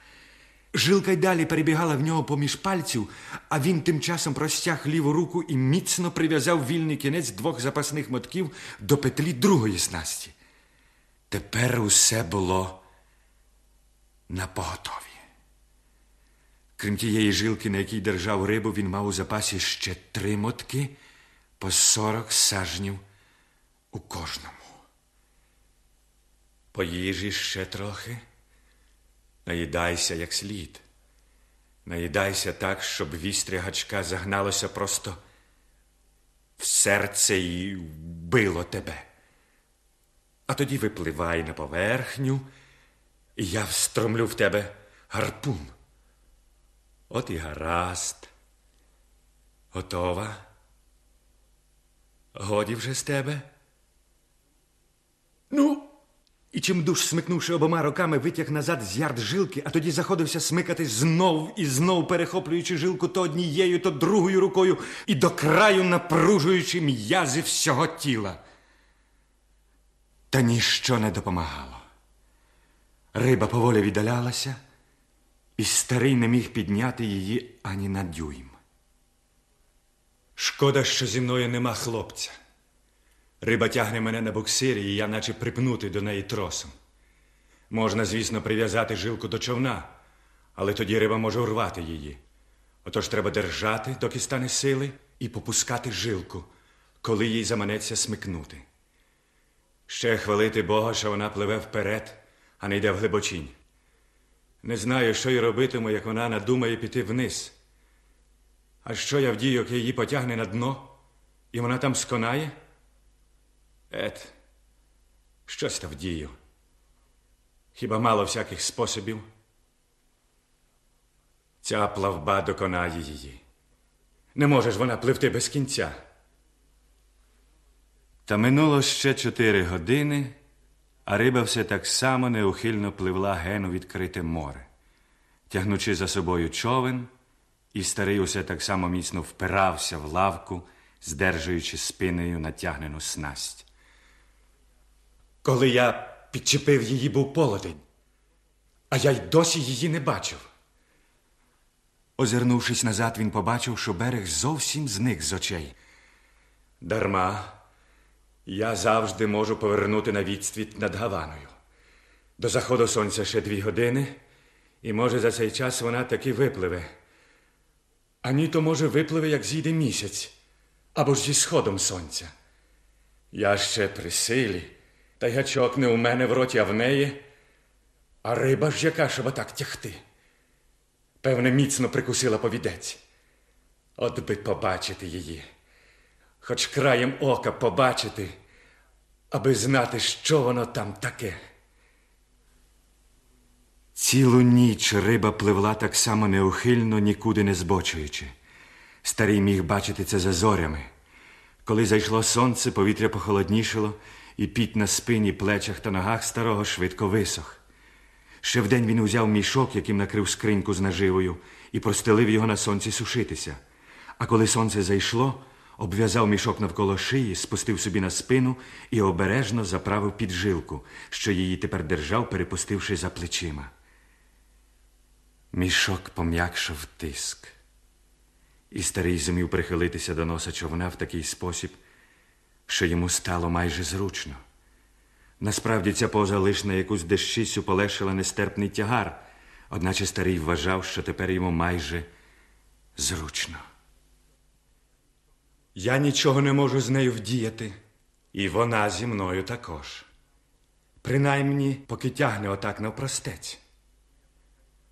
Жилка й далі перебігала в нього поміж пальців, а він тим часом простяг ліву руку і міцно прив'язав вільний кінець двох запасних мотків до петлі другої снасті. Тепер усе було на поготові. Крім тієї жилки, на якій держав рибу, він мав у запасі ще три мотки по сорок сажнів у кожному. Поїжі ще трохи, наїдайся як слід. Наїдайся так, щоб вістря гачка загналося просто в серце і вбило тебе. А тоді випливай на поверхню, і я встромлю в тебе гарпун. От і гаразд. Готова? Годі вже з тебе? Ну. І чим душ, смикнувши обома руками, витяг назад з ярд жилки, а тоді заходився смикати знов і знов перехоплюючи жилку то однією, то другою рукою і до краю напружуючи м'язи всього тіла. Та ніщо не допомагало. Риба поволі віддалялася, і старий не міг підняти її ані на дюйм. Шкода, що зі мною нема хлопця. Риба тягне мене на буксирі, і я наче припнутий до неї тросом. Можна, звісно, прив'язати жилку до човна, але тоді риба може урвати її. Отож треба держати, доки стане сили, і попускати жилку, коли їй заманеться смикнути. Ще хвалити Бога, що вона пливе вперед, а не йде в глибочінь. Не знаю, що й робитиму, як вона надумає піти вниз. А що я вдію, як її потягне на дно, і вона там сконає? Ет, щось та вдію. Хіба мало всяких способів? Ця плавба доконає її. Не може ж вона пливти без кінця. Та минуло ще чотири години, а риба все так само неухильно пливла ген у відкрите море, тягнучи за собою човен, і старий усе так само міцно впирався в лавку, здержуючи спиною натягнену снасть. Коли я підчепив її, був полудень, а я й досі її не бачив. Озирнувшись назад, він побачив, що берег зовсім зник з очей. Дарма, я завжди можу повернути на відствіт над Гаваною. До заходу сонця ще дві години, і може за цей час вона таки випливе. А ні, то може випливе, як зійде місяць, або ж зі сходом сонця. Я ще при силі, та гачок не у мене в роті, а в неї, а риба ж яка, щоб отак тягти. Певне, міцно прикусила повідець. От би побачити її, хоч краєм ока побачити, аби знати, що воно там таке. Цілу ніч риба пливла так само неухильно, нікуди не збочуючи. Старий міг бачити це за зорями. Коли зайшло сонце, повітря похолоднішало, і піт на спині, плечах та ногах старого швидко висох. Ще вдень він узяв мішок, яким накрив скриньку з наживою, і простелив його на сонці сушитися. А коли сонце зайшло, обв'язав мішок навколо шиї, спустив собі на спину і обережно заправив під жилку, що її тепер держав, перепустивши за плечима. Мішок пом'якшив тиск, і старий зумів прихилитися до носа човна в такий спосіб, що йому стало майже зручно. Насправді ця поза лиш на якусь дещицю полегшила нестерпний тягар, одначе старий вважав, що тепер йому майже зручно. Я нічого не можу з нею вдіяти, і вона зі мною також. Принаймні, поки тягне отак навпростець.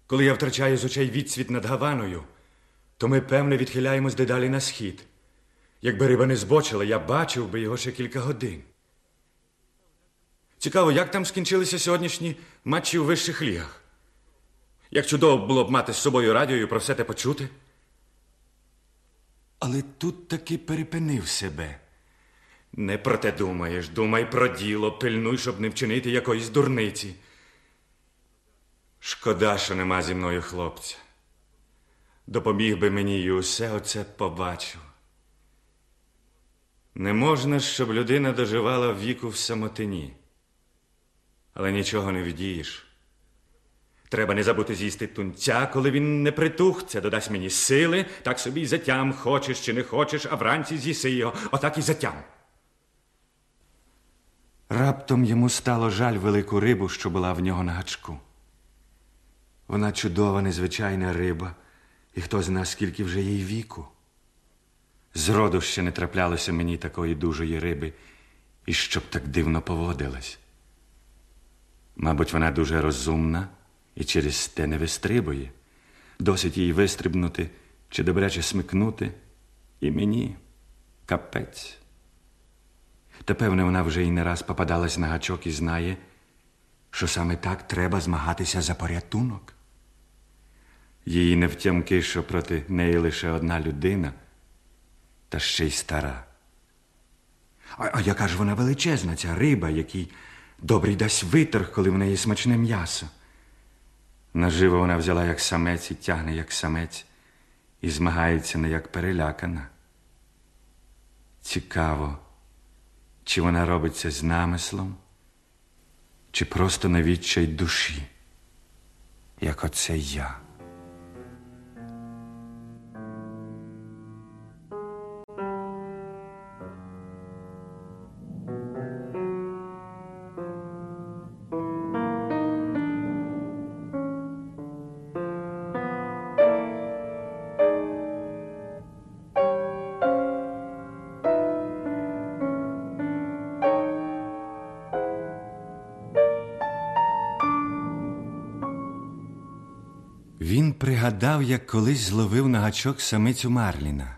Коли я втрачаю з очей відсвіт над Гаваною, то ми, певне, відхиляємось дедалі на схід. Якби риба не збочила, я бачив би його ще кілька годин. Цікаво, як там скінчилися сьогоднішні матчі у вищих лігах? Як чудово було б мати з собою радіо і про все те почути. Але тут таки перепинив себе. Не про те думаєш, думай про діло, пильнуй, щоб не вчинити якоїсь дурниці. Шкода, що нема зі мною хлопця. Допоміг би мені і усе оце побачив. Не можна, щоб людина доживала віку в самотині. Але нічого не вдієш. Треба не забути з'їсти тунця, коли він не притух. Це додасть мені сили, так собі й затям, хочеш чи не хочеш, а вранці з'їси його, отак і затям. Раптом йому стало жаль велику рибу, що була в нього на гачку. Вона чудова, незвичайна риба, і хто зна, скільки вже їй віку. Зроду ще не траплялося мені такої дужої риби, і щоб так дивно поводилась. Мабуть, вона дуже розумна і через те не вистрибує. Досить їй вистрибнути чи добряче смикнути, і мені капець. Та певне, вона вже й не раз попадалась на гачок і знає, що саме так треба змагатися за порятунок. Її не втямки, що проти неї лише одна людина, та ще й стара. А, а яка ж вона величезна, ця риба, який добрий дасть виторг, коли в неї смачне м'ясо. Наживо вона взяла як самець і тягне як самець, і змагається не як перелякана. Цікаво, чи вона робить це з намислом, чи просто на відчай душі, як оце я. Пригадав, як колись зловив на гачок самицю Марліна.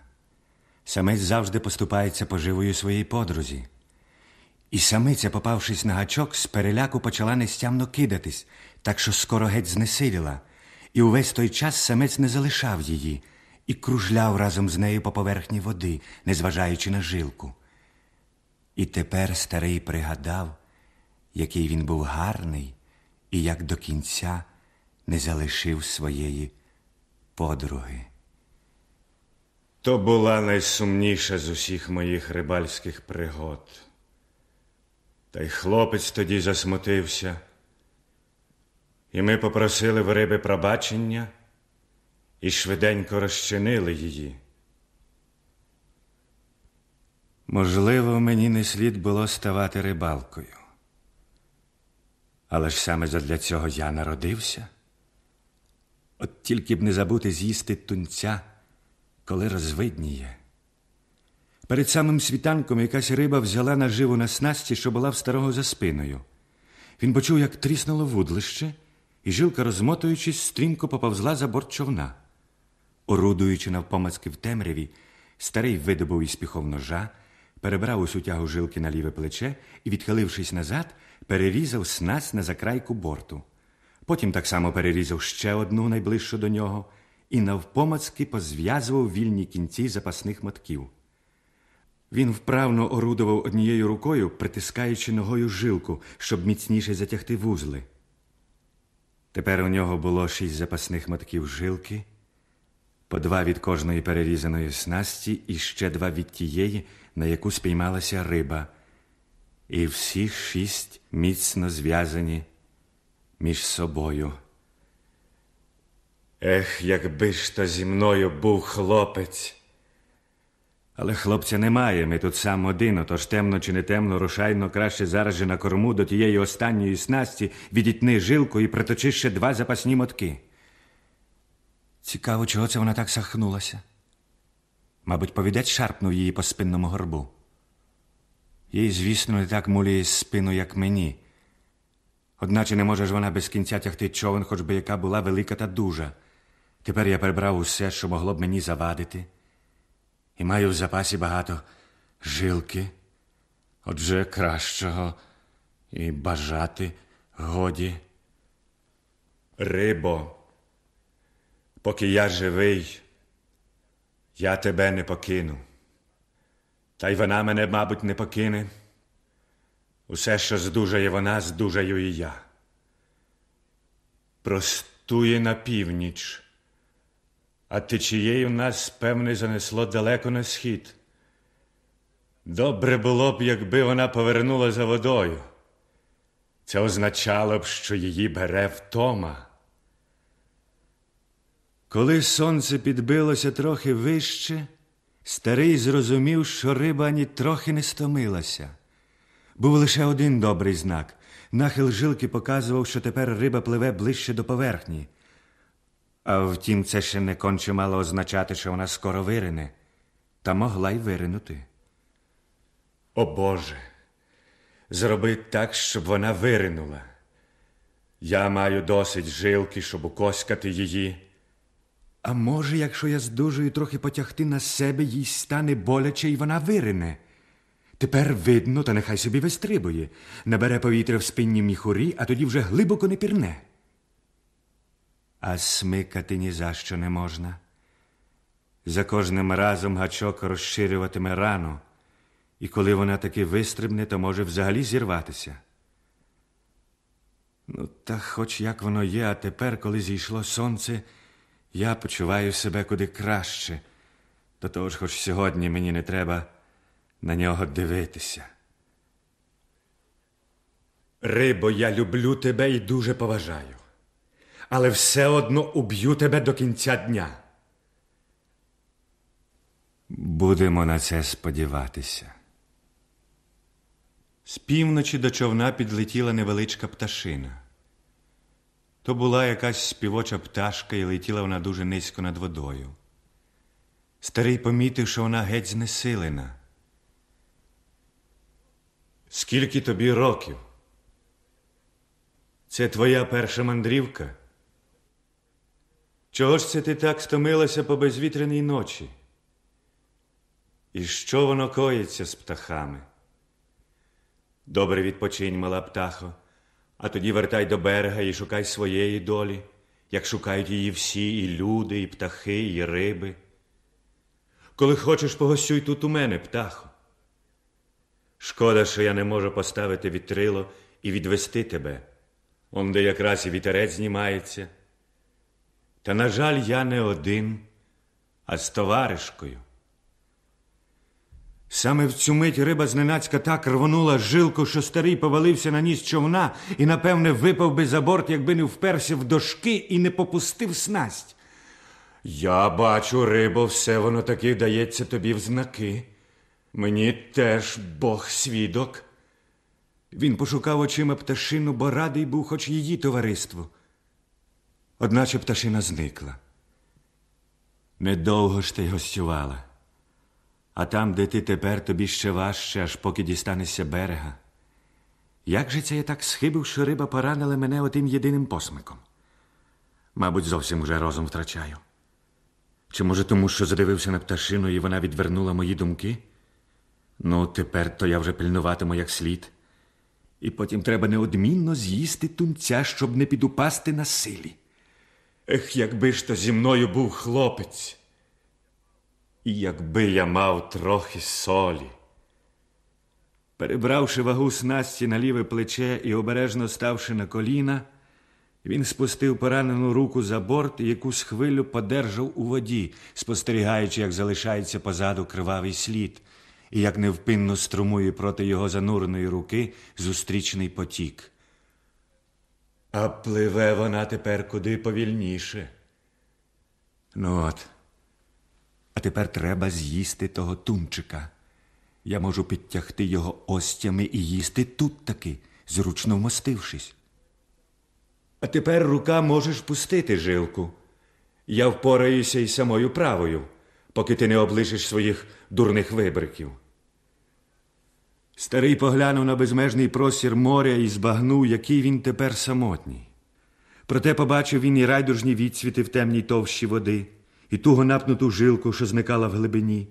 Самець завжди поступається поживою своїй подрузі. І самиця, попавшись на гачок, з переляку почала нестямно кидатись, так що скоро геть знесиліла, і увесь той час самець не залишав її і кружляв разом з нею по поверхні води, незважаючи на жилку. І тепер старий пригадав, який він був гарний, і як до кінця не залишив своєї подруги. То була найсумніша з усіх моїх рибальських пригод. Та й хлопець тоді засмутився, і ми попросили в риби пробачення і швиденько розчинили її. Можливо, мені не слід було ставати рибалкою. Але ж саме задля цього я народився. От тільки б не забути з'їсти тунця, коли розвидніє. Перед самим світанком якась риба взяла наживу на снасті, що була в старого за спиною. Він почув, як тріснуло вудлище, і жилка, розмотуючись, стрімко поповзла за борт човна. Орудуючи навпомацки в темряві, старий видобув із піхов ножа, перебрав усю тягу жилки на ліве плече і, відхилившись назад, перерізав снасть на закрайку борту. Потім так само перерізав ще одну найближчу до нього і навпомацки позв'язував вільні кінці запасних мотків. Він вправно орудував однією рукою, притискаючи ногою жилку, щоб міцніше затягти вузли. Тепер у нього було шість запасних мотків жилки, по два від кожної перерізаної снасті і ще два від тієї, на яку спіймалася риба, і всі шість міцно зв'язані між собою. Ех, якби ж то зі мною був хлопець. Але хлопця немає, ми тут сам один, отож темно чи не темно, рушайно краще зараз же на корму до тієї останньої снасті відітни жилку і приточи ще два запасні мотки. Цікаво, чого це вона так сахнулася. Мабуть, повідець шарпнув її по спинному горбу. Їй, звісно, не так муліє спину, як мені. Одначе не може ж вона без кінця тягти човен, хоч би яка була велика та дужа. Тепер я прибрав усе, що могло б мені завадити. і маю в запасі багато жилки. Отже, кращого і бажати годі. Рибо, поки я живий, я тебе не покину. Та й вона мене, мабуть, не покине. Усе, що здужає вона, здужаю і я. Простує на північ, а течією нас, певне, занесло далеко на схід. Добре було б, якби вона повернула за водою. Це означало б, що її бере втома. Коли сонце підбилося трохи вище, старий зрозумів, що риба ані трохи не стомилася. Був лише один добрий знак. Нахил жилки показував, що тепер риба пливе ближче до поверхні. А втім, це ще не конче мало означати, що вона скоро вирине, та могла й виринути. О Боже, зроби так, щоб вона виринула. Я маю досить жилки, щоб укоскати її. А може, якщо я здужую трохи потягти на себе, їй стане боляче і вона вирине. Тепер видно, та нехай собі вистрибує, набере повітря в спинні міхурі, а тоді вже глибоко не пірне. А смикати ні за що не можна. За кожним разом гачок розширюватиме рану, і коли вона таки вистрибне, то може взагалі зірватися. Ну, та хоч як воно є, а тепер, коли зійшло сонце, я почуваю себе куди краще. До того ж, хоч сьогодні мені не треба на нього дивитися. Рибо, я люблю тебе і дуже поважаю, але все одно уб'ю тебе до кінця дня. Будемо на це сподіватися. З півночі до човна підлетіла невеличка пташина. То була якась співоча пташка, і летіла вона дуже низько над водою. Старий помітив, що вона геть знесилена. Скільки тобі років? Це твоя перша мандрівка? Чого ж це ти так стомилася по безвітряній ночі? І що воно коїться з птахами? Добре відпочинь, мала птахо, а тоді вертай до берега і шукай своєї долі, як шукають її всі і люди, і птахи, і риби. Коли хочеш, погостюй тут у мене, птахо. Шкода, що я не можу поставити вітрило і відвести тебе, он де якраз і вітерець знімається. Та, на жаль, я не один, а з товаришкою. Саме в цю мить риба зненацька так рвонула жилку, що старий повалився на ніс човна і, напевне, випав би за борт, якби не вперся в дошки і не попустив снасть. Я бачу, рибо, все воно таки дається тобі в знаки. Мені теж Бог свідок. Він пошукав очима пташину, бо радий був хоч її товариству. Одначе пташина зникла. Недовго ж ти гостювала. А там, де ти тепер, тобі ще важче, аж поки дістанешся берега. Як же це я так схибив, що риба поранила мене отим єдиним посмиком? Мабуть, зовсім уже розум втрачаю. Чи може тому, що задивився на пташину, і вона відвернула мої думки? Ну, тепер то я вже пильнуватиму як слід. І потім треба неодмінно з'їсти тунця, щоб не підупасти на силі. Ех, якби ж то зі мною був хлопець. І якби я мав трохи солі. Перебравши вагу снасті на ліве плече і обережно ставши на коліна, він спустив поранену руку за борт і якусь хвилю подержав у воді, спостерігаючи, як залишається позаду кривавий слід, і як невпинно струмує проти його зануреної руки зустрічний потік. А пливе вона тепер куди повільніше. Ну от. А тепер треба з'їсти того тунчика. Я можу підтягти його остями і їсти тут таки, зручно вмостившись. А тепер рука можеш пустити жилку. Я впораюся із самою правою, поки ти не облишиш своїх дурних вибриків. Старий поглянув на безмежний простір моря і збагнув, який він тепер самотній. Проте побачив він і райдужні відсвіти в темній товщі води, і туго напнуту жилку, що зникала в глибині,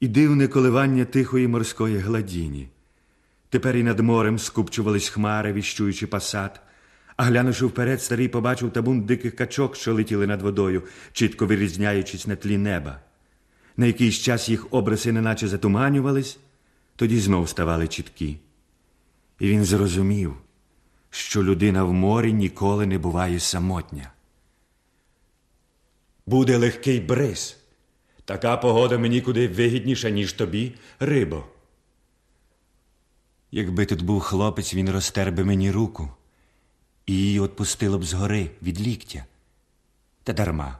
і дивне коливання тихої морської гладіні. Тепер і над морем скупчувались хмари, віщуючи пасат, а глянувши вперед, старий побачив табун диких качок, що летіли над водою, чітко вирізняючись на тлі неба. На якийсь час їх образи неначе затуманювались, тоді знов ставали чіткі. І він зрозумів, що людина в морі ніколи не буває самотня. Буде легкий бриз. Така погода мені куди вигідніша, ніж тобі, рибо. Якби тут був хлопець, він розтер би мені руку і її отпустило б згори від ліктя. Та дарма,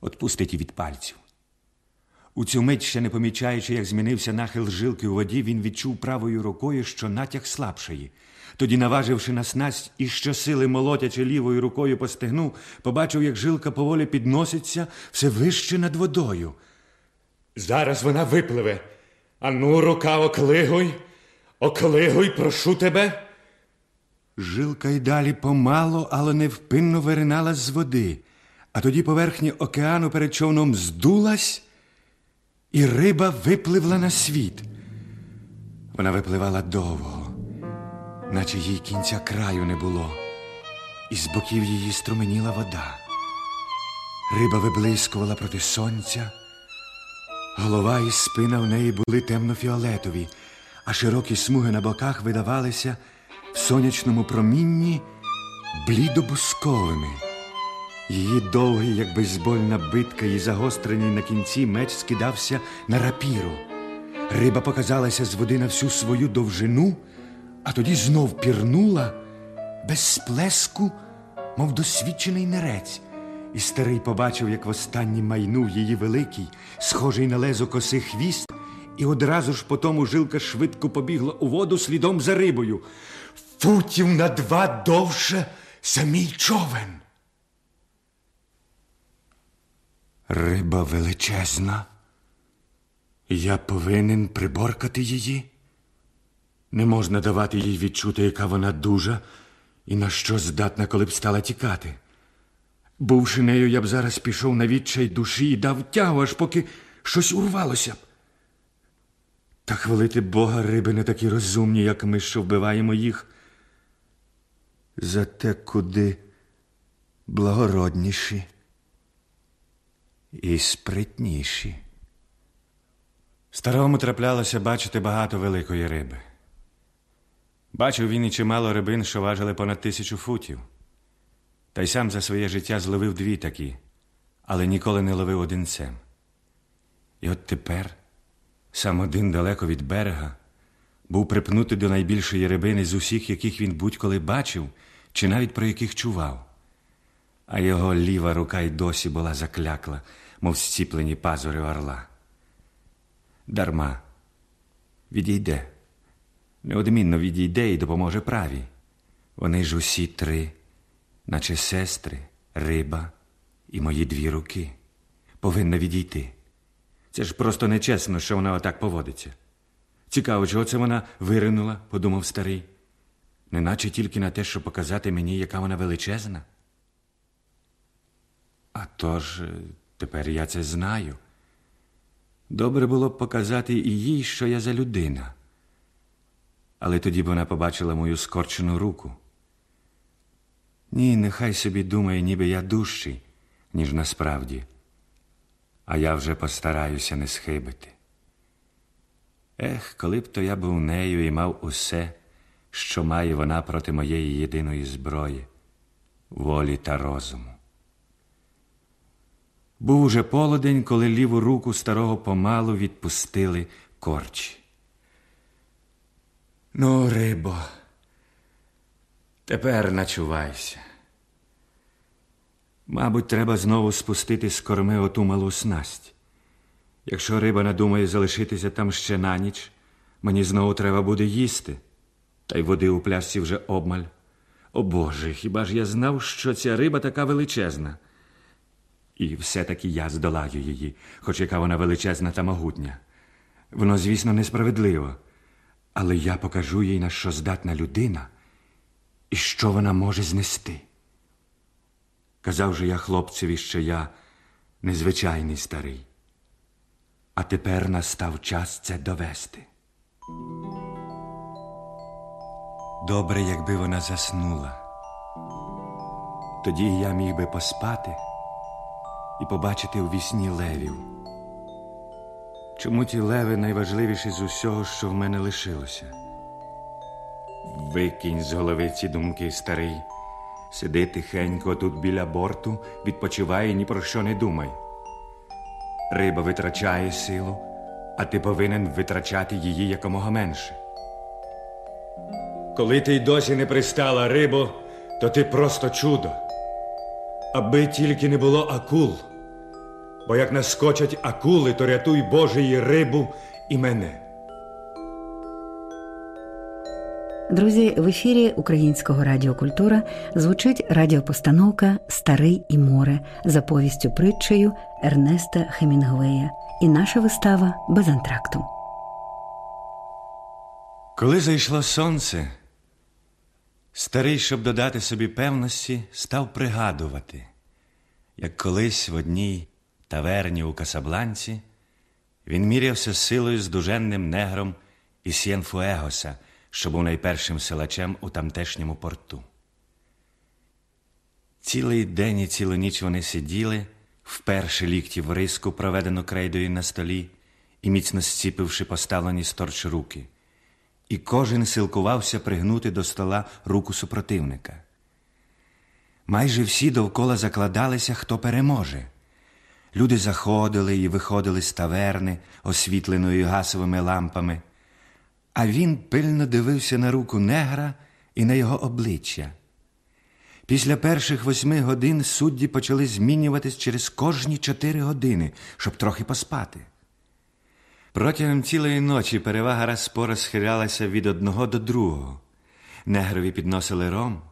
отпустить і від пальців. У цю мить, ще не помічаючи, як змінився нахил жилки у воді, він відчув правою рукою, що натяг слабшає. Тоді, наваживши на снасть і щосили молотячи лівою рукою по стегну, побачив, як жилка поволі підноситься все вище над водою. Зараз вона випливе. Ану, рука, оклигуй, оклигуй, прошу тебе. Жилка й далі помало, але невпинно виринала з води, а тоді поверхня океану перед човном здулась, і риба випливла на світ. Вона випливала довго, наче їй кінця краю не було, і з боків її струменіла вода. Риба виблискувала проти сонця, голова і спина в неї були темно-фіолетові, а широкі смуги на боках видавалися в сонячному промінні блідобусковими. Її довгий, як бейсбольна битка, і загострений на кінці меч скидався на рапіру. Риба показалася з води на всю свою довжину, а тоді знов пірнула без сплеску, мов досвідчений нерець. І старий побачив, як востаннє майнув її великий, схожий на лезо коси хвіст, і одразу ж по тому жилка швидко побігла у воду слідом за рибою. Футів на два довше самій човен. Риба величезна. Я повинен приборкати її. Не можна давати їй відчути, яка вона дужа і на що здатна, коли б стала тікати. Бувши нею, я б зараз пішов на відчай душі і дав тягу, аж поки щось урвалося б. Та хвалити Бога риби не такі розумні, як ми, що вбиваємо їх. Зате куди благородніші і спритніші. Старому траплялося бачити багато великої риби. Бачив він і чимало рибин, що важили понад тисячу футів. Та й сам за своє життя зловив дві такі, але ніколи не ловив одинцем. І от тепер сам один далеко від берега був припнутий до найбільшої рибини з усіх, яких він будь-коли бачив, чи навіть про яких чував. А його ліва рука й досі була заклякла, мов зціплені пазури орла. Дарма відійде, неодмінно відійде і допоможе праві. Вони ж усі три, наче сестри, риба і мої дві руки, повинна відійти. Це ж просто нечесно, що вона отак поводиться. Цікаво, чого це вона виринула, подумав старий, неначе тільки на те, щоб показати мені, яка вона величезна. А тож, тепер я це знаю. Добре було б показати і їй, що я за людина. Але тоді б вона побачила мою скорчену руку. Ні, нехай собі думає, ніби я дужчий, ніж насправді, а я вже постараюся не схибити. Ех, коли б то я був нею і мав усе, що має вона проти моєї єдиної зброї, волі та розуму. Був уже полудень, коли ліву руку старого помалу відпустили корчі. Ну, рибо, тепер начувайся. Мабуть, треба знову спустити з корми оту малу снасть. Якщо риба надумає залишитися там ще на ніч, мені знову треба буде їсти, та й води у плясці вже обмаль. О Боже, хіба ж я знав, що ця риба така величезна? І все-таки я здолаю її, хоч яка вона величезна та могутня. Воно, звісно, несправедливо, але я покажу їй, на що здатна людина і що вона може знести. Казав же я хлопцеві, що я незвичайний старий. А тепер настав час це довести. Добре, якби вона заснула. Тоді я міг би поспати і побачити у вісні левів. Чому ті леви найважливіші з усього, що в мене лишилося? Викинь з голови ці думки, старий. Сиди тихенько тут біля борту, відпочивай і ні про що не думай. Риба витрачає силу, а ти повинен витрачати її якомога менше. Коли ти й досі не пристала рибо, то ти просто чудо. Аби тільки не було акул. Бо як наскочать акули, то рятуй Боже і рибу і мене. Друзі, в ефірі Українського радіо Культура звучить радіопостановка Старий і море за повістю притчею Ернеста Хемінгуея і наша вистава без антракту. Коли зайшло сонце, старий, щоб додати собі певності, став пригадувати, як колись в одній таверні у Касабланці він мірявся силою з дуженним негром із Сєнфуегоса, що був найпершим силачем у тамтешньому порту. Цілий день і цілу ніч вони сиділи, вперше лікті в риску, проведену крейдою на столі, і міцно зціпивши поставлені сторч руки, і кожен силкувався пригнути до стола руку супротивника. Майже всі довкола закладалися, хто переможе. Люди заходили і виходили з таверни, освітленої гасовими лампами, а він пильно дивився на руку негра і на його обличчя. Після перших восьми годин судді почали змінюватись через кожні чотири години, щоб трохи поспати. Протягом цілої ночі перевага Распора схилялася від одного до другого. Негрові підносили ром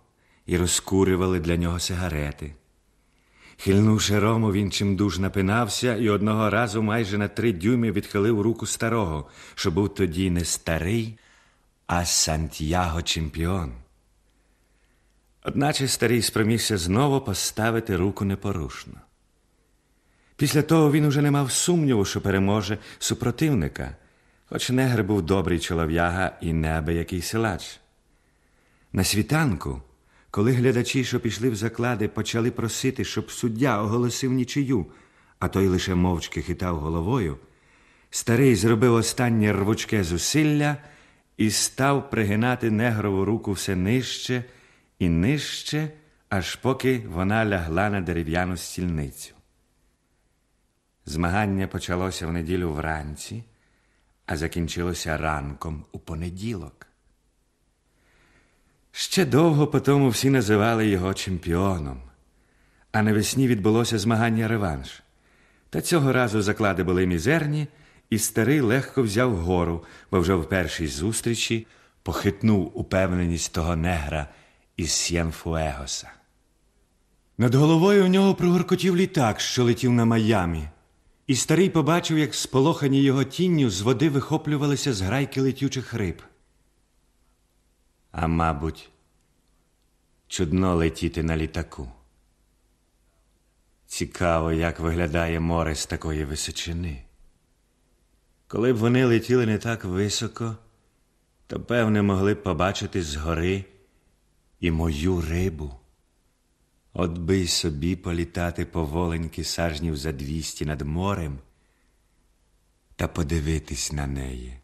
і розкурювали для нього сигарети. Хильнувши рому, він чимдуж напинався і одного разу майже на три дюйми відхилив руку старого, що був тоді не старий, а Сантьяго чемпіон. Одначе старий спромігся знову поставити руку непорушно. Після того він уже не мав сумніву, що переможе супротивника, хоч негр був добрий чолов'яга і неабиякий силач. На світанку, коли глядачі, що пішли в заклади, почали просити, щоб суддя оголосив нічию, а той лише мовчки хитав головою, старий зробив останнє рвучке зусилля і став пригинати негрову руку все нижче і нижче, аж поки вона лягла на дерев'яну стільницю. Змагання почалося в неділю вранці, а закінчилося ранком у понеділок. Ще довго по тому всі називали його чемпіоном, а навесні відбулося змагання реванш. Та цього разу заклади були мізерні, і старий легко взяв гору, бо вже в першій зустрічі похитнув упевненість того негра із Сєнфуегоса. Над головою у нього прогоркотів літак, що летів на Майамі, і старий побачив, як сполохані його тінню з води вихоплювалися зграйки летючих риб. А мабуть, чудно летіти на літаку. Цікаво, як виглядає море з такої височини. Коли б вони летіли не так високо, то, певне, могли б побачити згори і мою рибу. От би й собі політати поволеньки сажнів за двісті над морем та подивитись на неї.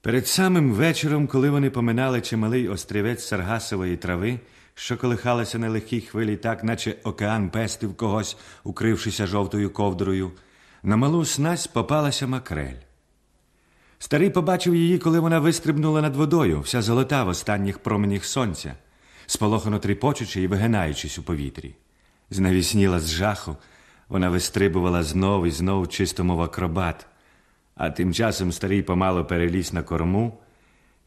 Перед самим вечором, коли вони поминали чималий острівець саргасової трави, що колихалася на легкій хвилі, так, наче океан пестив когось, укрившися жовтою ковдрою, на малу снасть попалася макрель. Старий побачив її, коли вона вистрибнула над водою, вся золота в останніх променях сонця, сполохано тріпочучи і вигинаючись у повітрі. Знавісніла з жаху, вона вистрибувала знов і знов чисто мов акробат. А тим часом старий помало переліз на корму,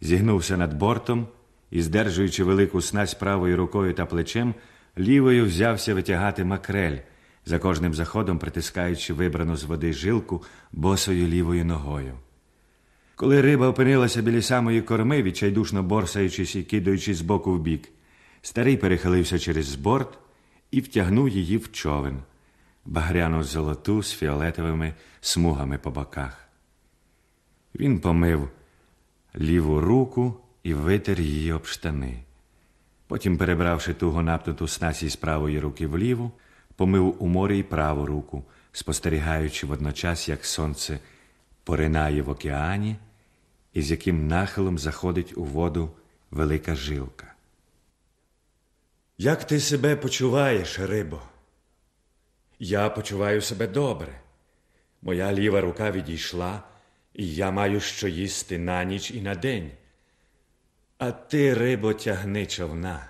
зігнувся над бортом і, здержуючи велику снасть правою рукою та плечем, лівою взявся витягати макрель, за кожним заходом притискаючи вибрану з води жилку босою лівою ногою. Коли риба опинилася біля самої корми, відчайдушно борсаючись і кидаючись з боку в бік, старий перехилився через борт і втягнув її в човен. багряну золоту з фіолетовими смугами по боках. Він помив ліву руку і витер її об штани. Потім, перебравши туго напнуту снасть з правої руки в ліву, помив у морі й праву руку, спостерігаючи водночас, як сонце поринає в океані і з яким нахилом заходить у воду велика жилка. Як ти себе почуваєш, рибо? Я почуваю себе добре. Моя ліва рука відійшла, і я маю що їсти на ніч і на день. А ти, рибо, тягни човна.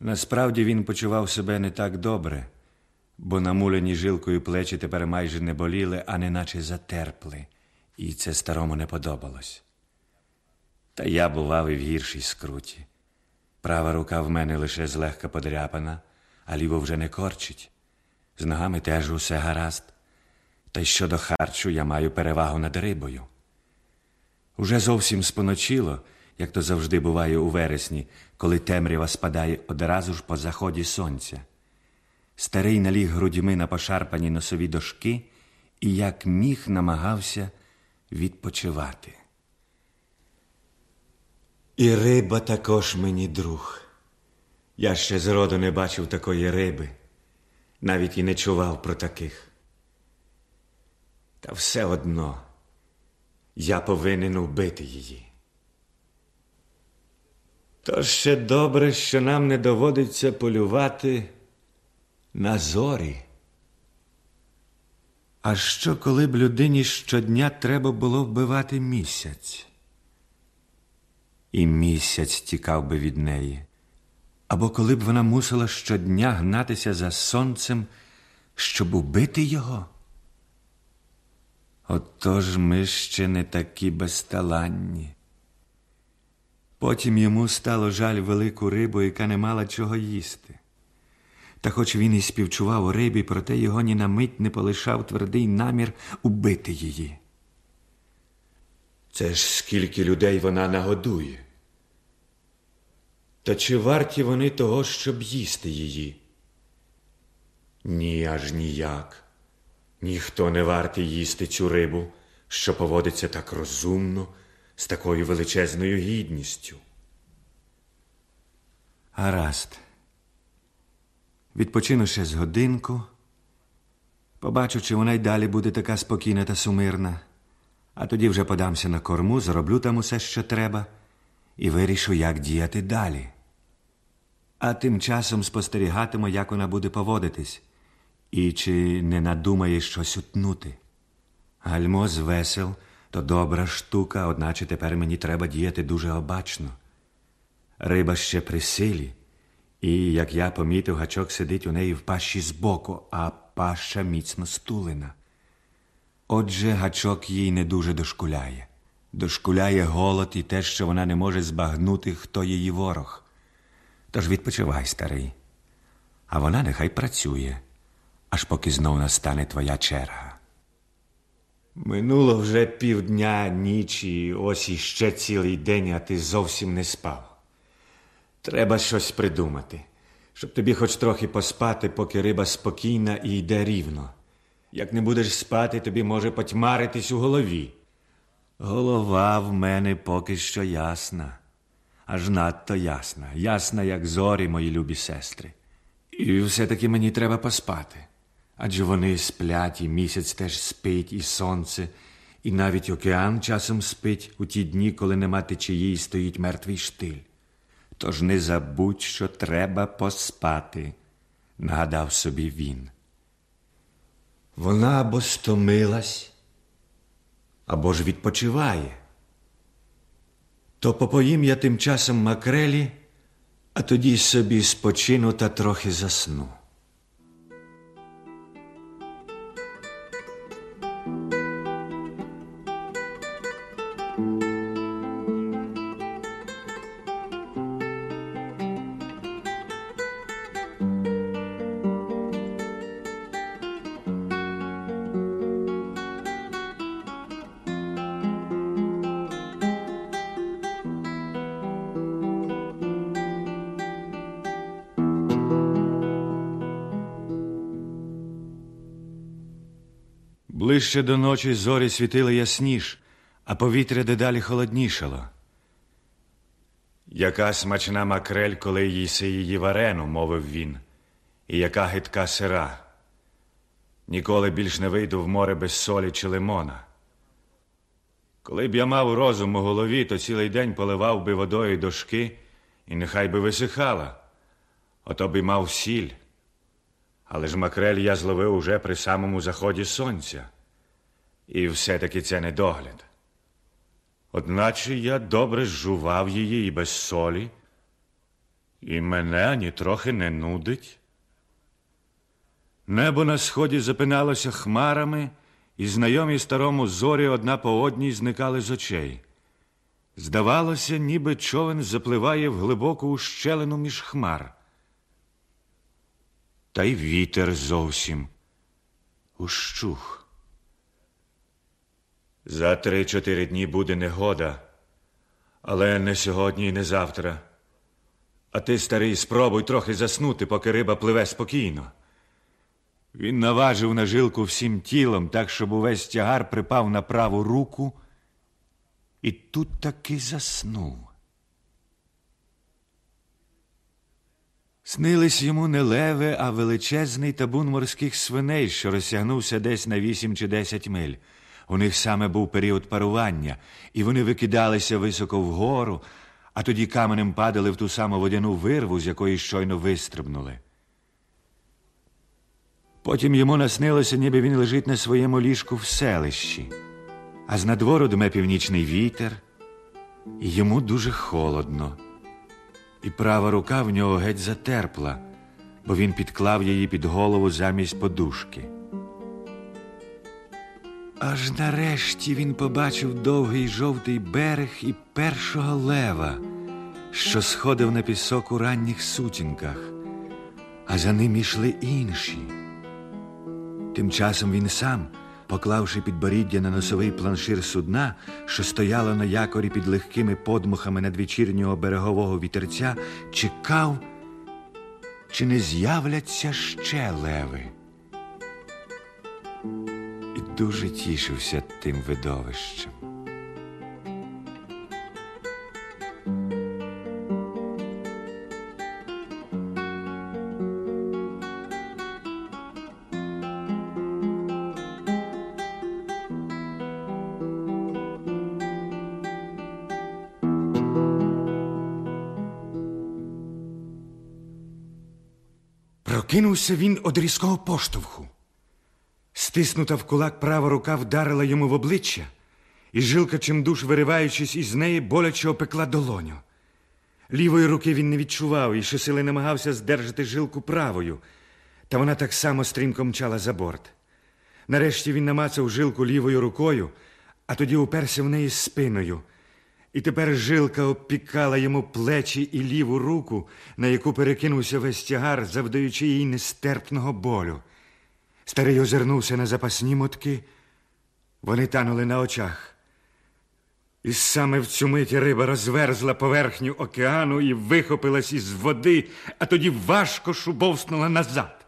Насправді він почував себе не так добре, бо намулені жилкою плечі тепер майже не боліли, а неначе затерпли, і це старому не подобалось. Та я бував і в гіршій скруті. Права рука в мене лише злегка подряпана, а ліво вже не корчить. З ногами теж усе гаразд. Та й щодо харчу я маю перевагу над рибою. Уже зовсім споночило, як то завжди буває у вересні, коли темрява спадає одразу ж по заході сонця. Старий наліг грудьми на пошарпані носові дошки і як міг намагався відпочивати. І риба також мені друг. Я ще зроду не бачив такої риби, навіть і не чував про таких. Та все одно я повинен вбити її. То ще добре, що нам не доводиться полювати на зорі. А що, коли б людині щодня треба було вбивати місяць? І місяць тікав би від неї, або коли б вона мусила щодня гнатися за сонцем, щоб убити його? Отож ми ще не такі безталанні. Потім йому стало жаль велику рибу, яка не мала чого їсти. Та хоч він і співчував у рибі, проте його ні на мить не полишав твердий намір убити її. Це ж скільки людей вона нагодує. Та чи варті вони того, щоб їсти її? Ні, аж ніяк. Ніхто не вартий їсти цю рибу, що поводиться так розумно, з такою величезною гідністю. Гаразд. Відпочину ще з годинку, побачу, чи вона й далі буде така спокійна та сумирна, а тоді вже подамся на корму, зроблю там усе, що треба, і вирішу, як діяти далі. А тим часом спостерігатиму, як вона буде поводитись, і чи не надумає щось утнути. Гальмо з весел то добра штука, одначе тепер мені треба діяти дуже обачно. Риба ще при силі, і, як я помітив, гачок сидить у неї в пащі збоку, а паща міцно стулена. Отже, гачок їй не дуже дошкуляє. Дошкуляє голод і те, що вона не може збагнути, хто її ворог. Тож відпочивай, старий, а вона нехай працює, аж поки знов настане твоя черга. Минуло вже півдня, ніч, і ось іще цілий день, а ти зовсім не спав. Треба щось придумати, щоб тобі хоч трохи поспати, поки риба спокійна і йде рівно. Як не будеш спати, тобі може потьмаритись у голові. Голова в мене поки що ясна, аж надто ясна, ясна, як зорі, мої любі сестри. І все-таки мені треба поспати. Адже вони сплять, і місяць теж спить, і сонце, і навіть океан часом спить у ті дні, коли нема течії стоїть мертвий штиль. Тож не забудь, що треба поспати, нагадав собі він. Вона або стомилась, або ж відпочиває. То попоїм я тим часом макрелі, а тоді собі спочину та трохи засну. Ближче до ночі зорі світили ясніш, а повітря дедалі холоднішало. Яка смачна макрель, коли їси її варену, мовив він, і яка гидка сира. Ніколи більш не вийду в море без солі чи лимона. Коли б я мав розум у голові, то цілий день поливав би водою дошки, і нехай би висихала, ото би мав сіль. Але ж макрель я зловив уже при самому заході сонця. І все-таки це не догляд. Одначе я добре жував її і без солі, і мене ані трохи не нудить. Небо на сході запиналося хмарами, і знайомі старому зорі одна по одній зникали з очей. Здавалося, ніби човен запливає в глибоку ущелину між хмар. Та й вітер зовсім ущух. За три-чотири дні буде негода, але не сьогодні і не завтра. А ти, старий, спробуй трохи заснути, поки риба пливе спокійно. Він наважив на жилку всім тілом, так, щоб увесь тягар припав на праву руку, і тут таки заснув. Снились йому не леви, а величезний табун морських свиней, що розтягнувся десь на вісім чи десять миль. У них саме був період парування, і вони викидалися високо вгору, а тоді каменем падали в ту саму водяну вирву, з якої щойно вистрибнули. Потім йому наснилося, ніби він лежить на своєму ліжку в селищі, а з надвору дме північний вітер, і йому дуже холодно, і права рука в нього геть затерпла, бо він підклав її під голову замість подушки. Аж нарешті він побачив довгий жовтий берег і першого лева, що сходив на пісок у ранніх сутінках, а за ним ішли інші. Тим часом він сам, поклавши підборіддя на носовий планшир судна, що стояло на якорі під легкими подмухами надвечірнього берегового вітерця, чекав, чи не з'являться ще леви. Дуже тішився тим видовищем. Прокинувся він од різкого поштовху. Стиснута в кулак права рука вдарила йому в обличчя, і жилка, чимдуж вириваючись із неї, боляче опекла долоню. Лівої руки він не відчував і щосили намагався здержати жилку правою, та вона так само стрімко мчала за борт. Нарешті він намацав жилку лівою рукою, а тоді уперся в неї спиною. І тепер жилка обпікала йому плечі і ліву руку, на яку перекинувся весь тягар, завдаючи їй нестерпного болю. Старий озирнувся на запасні мотки. Вони танули на очах. І саме в цю миті риба розверзла поверхню океану і вихопилась із води, а тоді важко шубовснула назад.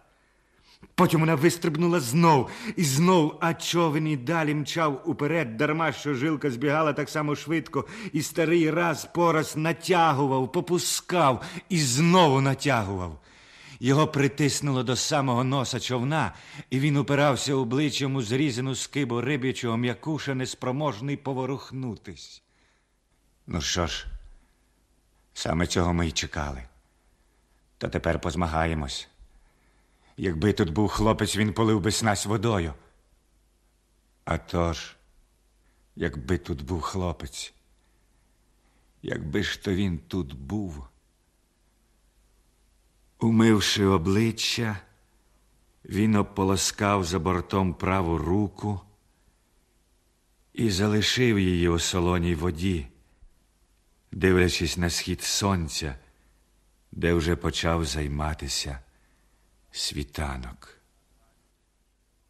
Потім вона вистрибнула знов і знов, а човен і далі мчав уперед, дарма що жилка збігала так само швидко, і старий раз по раз натягував, попускав і знову натягував. Його притиснуло до самого носа човна, і він упирався обличчям у зрізану скибу риб'ячого м'якуша, неспроможний поворухнутись. Ну що ж, саме цього ми й чекали. То тепер позмагаємось. Якби тут був хлопець, він полив би снасть водою. А тож, якби тут був хлопець, якби ж то він тут був. Умивши обличчя, він ополоскав за бортом праву руку і залишив її у солоній воді, дивлячись на схід сонця, де вже почав займатися світанок.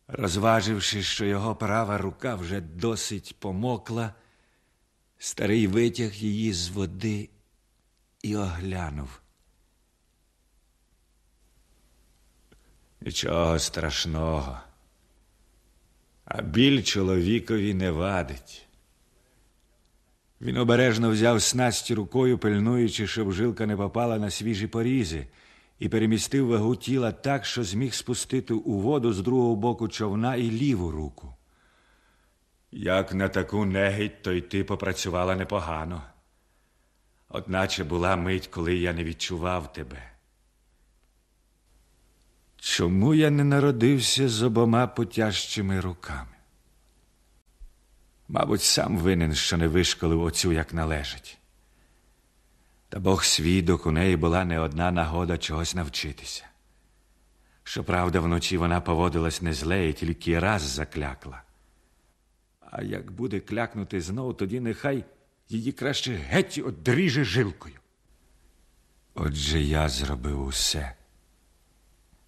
Розваживши, що його права рука вже досить помокла, старий витяг її з води і оглянув. Нічого страшного. А біль чоловікові не вадить. Він обережно взяв снасть рукою, пильнуючи, щоб жилка не попала на свіжі порізи, і перемістив вагу тіла так, що зміг спустити у воду з другого боку човна і ліву руку. Як на таку негідь, то й ти попрацювала непогано. Одначе була мить, коли я не відчував тебе. Чому я не народився з обома потяжчими руками? Мабуть, сам винен, що не вишколив оцю як належить. Та Бог свідок, у неї була не одна нагода чогось навчитися. Щоправда, вночі вона поводилась не зле і тільки раз заклякла. А як буде клякнути знов, тоді нехай її краще геть одріже жилкою. Отже, я зробив усе,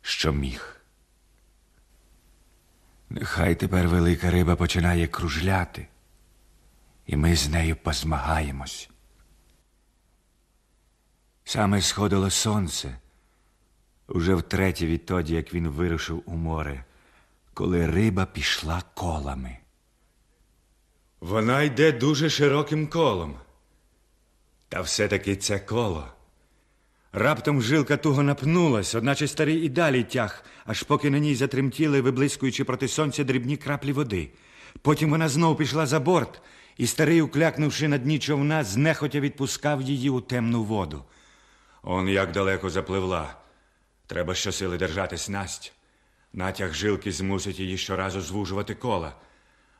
що міг. Нехай тепер велика риба починає кружляти, і ми з нею позмагаємось. Саме сходило сонце, уже втретє відтоді, як він вирушив у море, коли риба пішла колами. Вона йде дуже широким колом. Та все-таки це коло. Раптом жилка туго напнулась, одначе старий і далі тяг, аж поки на ній затремтіли, виблискуючи проти сонця дрібні краплі води. Потім вона знов пішла за борт, і старий, уклякнувши на дні човна, знехотя відпускав її у темну воду. Он як далеко запливла. Треба щосили держати снасть. Натяг жилки змусить її щоразу звужувати кола.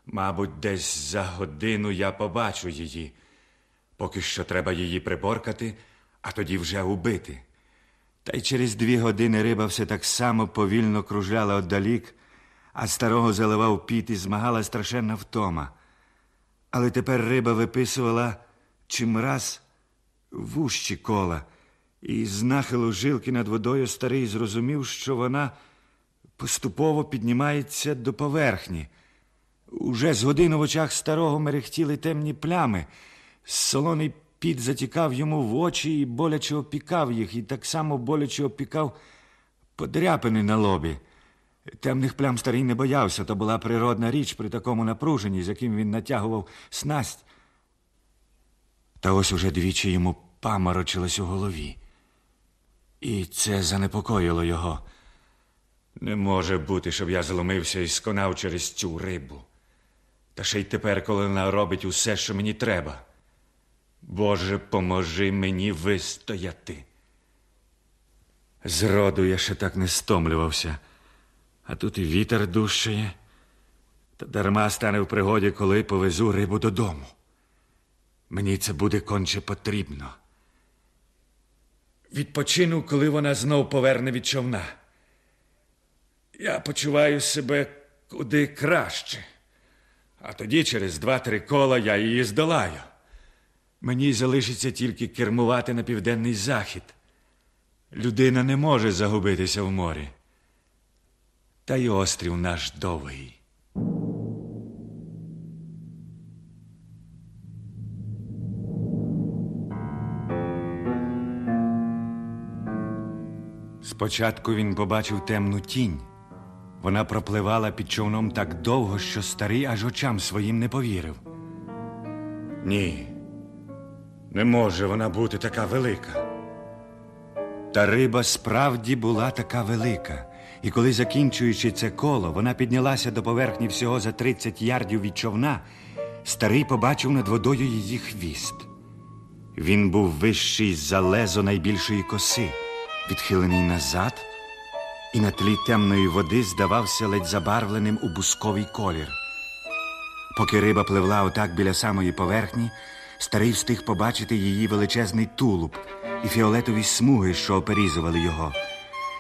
Мабуть, десь за годину я побачу її. Поки що треба її приборкати, а тоді вже убити. Та й через дві години риба все так само повільно кружляла отдалік, а старого заливав піт і змагала страшенна втома. Але тепер риба виписувала чимраз вущі кола, і з нахилу жилки над водою старий зрозумів, що вона поступово піднімається до поверхні. Уже з годину в очах старого мерехтіли темні плями. Солоний піт затікав йому в очі і боляче опікав їх, і так само боляче опікав подряпини на лобі. Темних плям старий не боявся, то була природна річ при такому напруженні, з яким він натягував снасть. Та ось уже двічі йому паморочилось у голові. І це занепокоїло його. Не може бути, щоб я зломився і сконав через цю рибу. Та ще й тепер, коли вона робить усе, що мені треба. Боже, поможи мені вистояти. Зроду я ще так не стомлювався, а тут і вітер дужчає, та дарма стане в пригоді, коли повезу рибу додому. Мені це буде конче потрібно. Відпочину, коли вона знов поверне від човна. Я почуваю себе куди краще. А тоді через два-три кола я її здолаю. Мені залишиться тільки кермувати на південний захід. Людина не може загубитися в морі. Та й острів наш довгий. Спочатку він побачив темну тінь. Вона пропливала під човном так довго, що старий аж очам своїм не повірив. Ні, не може вона бути така велика. Та риба справді була така велика, і коли, закінчуючи це коло, вона піднялася до поверхні всього за 30 ярдів від човна, старий побачив над водою її хвіст. Він був вищий за лезо найбільшої коси, відхилений назад, і на тлі темної води здавався ледь забарвленим у бусковий колір. Поки риба пливла отак біля самої поверхні, старий встиг побачити її величезний тулуб і фіолетові смуги, що оперізували його.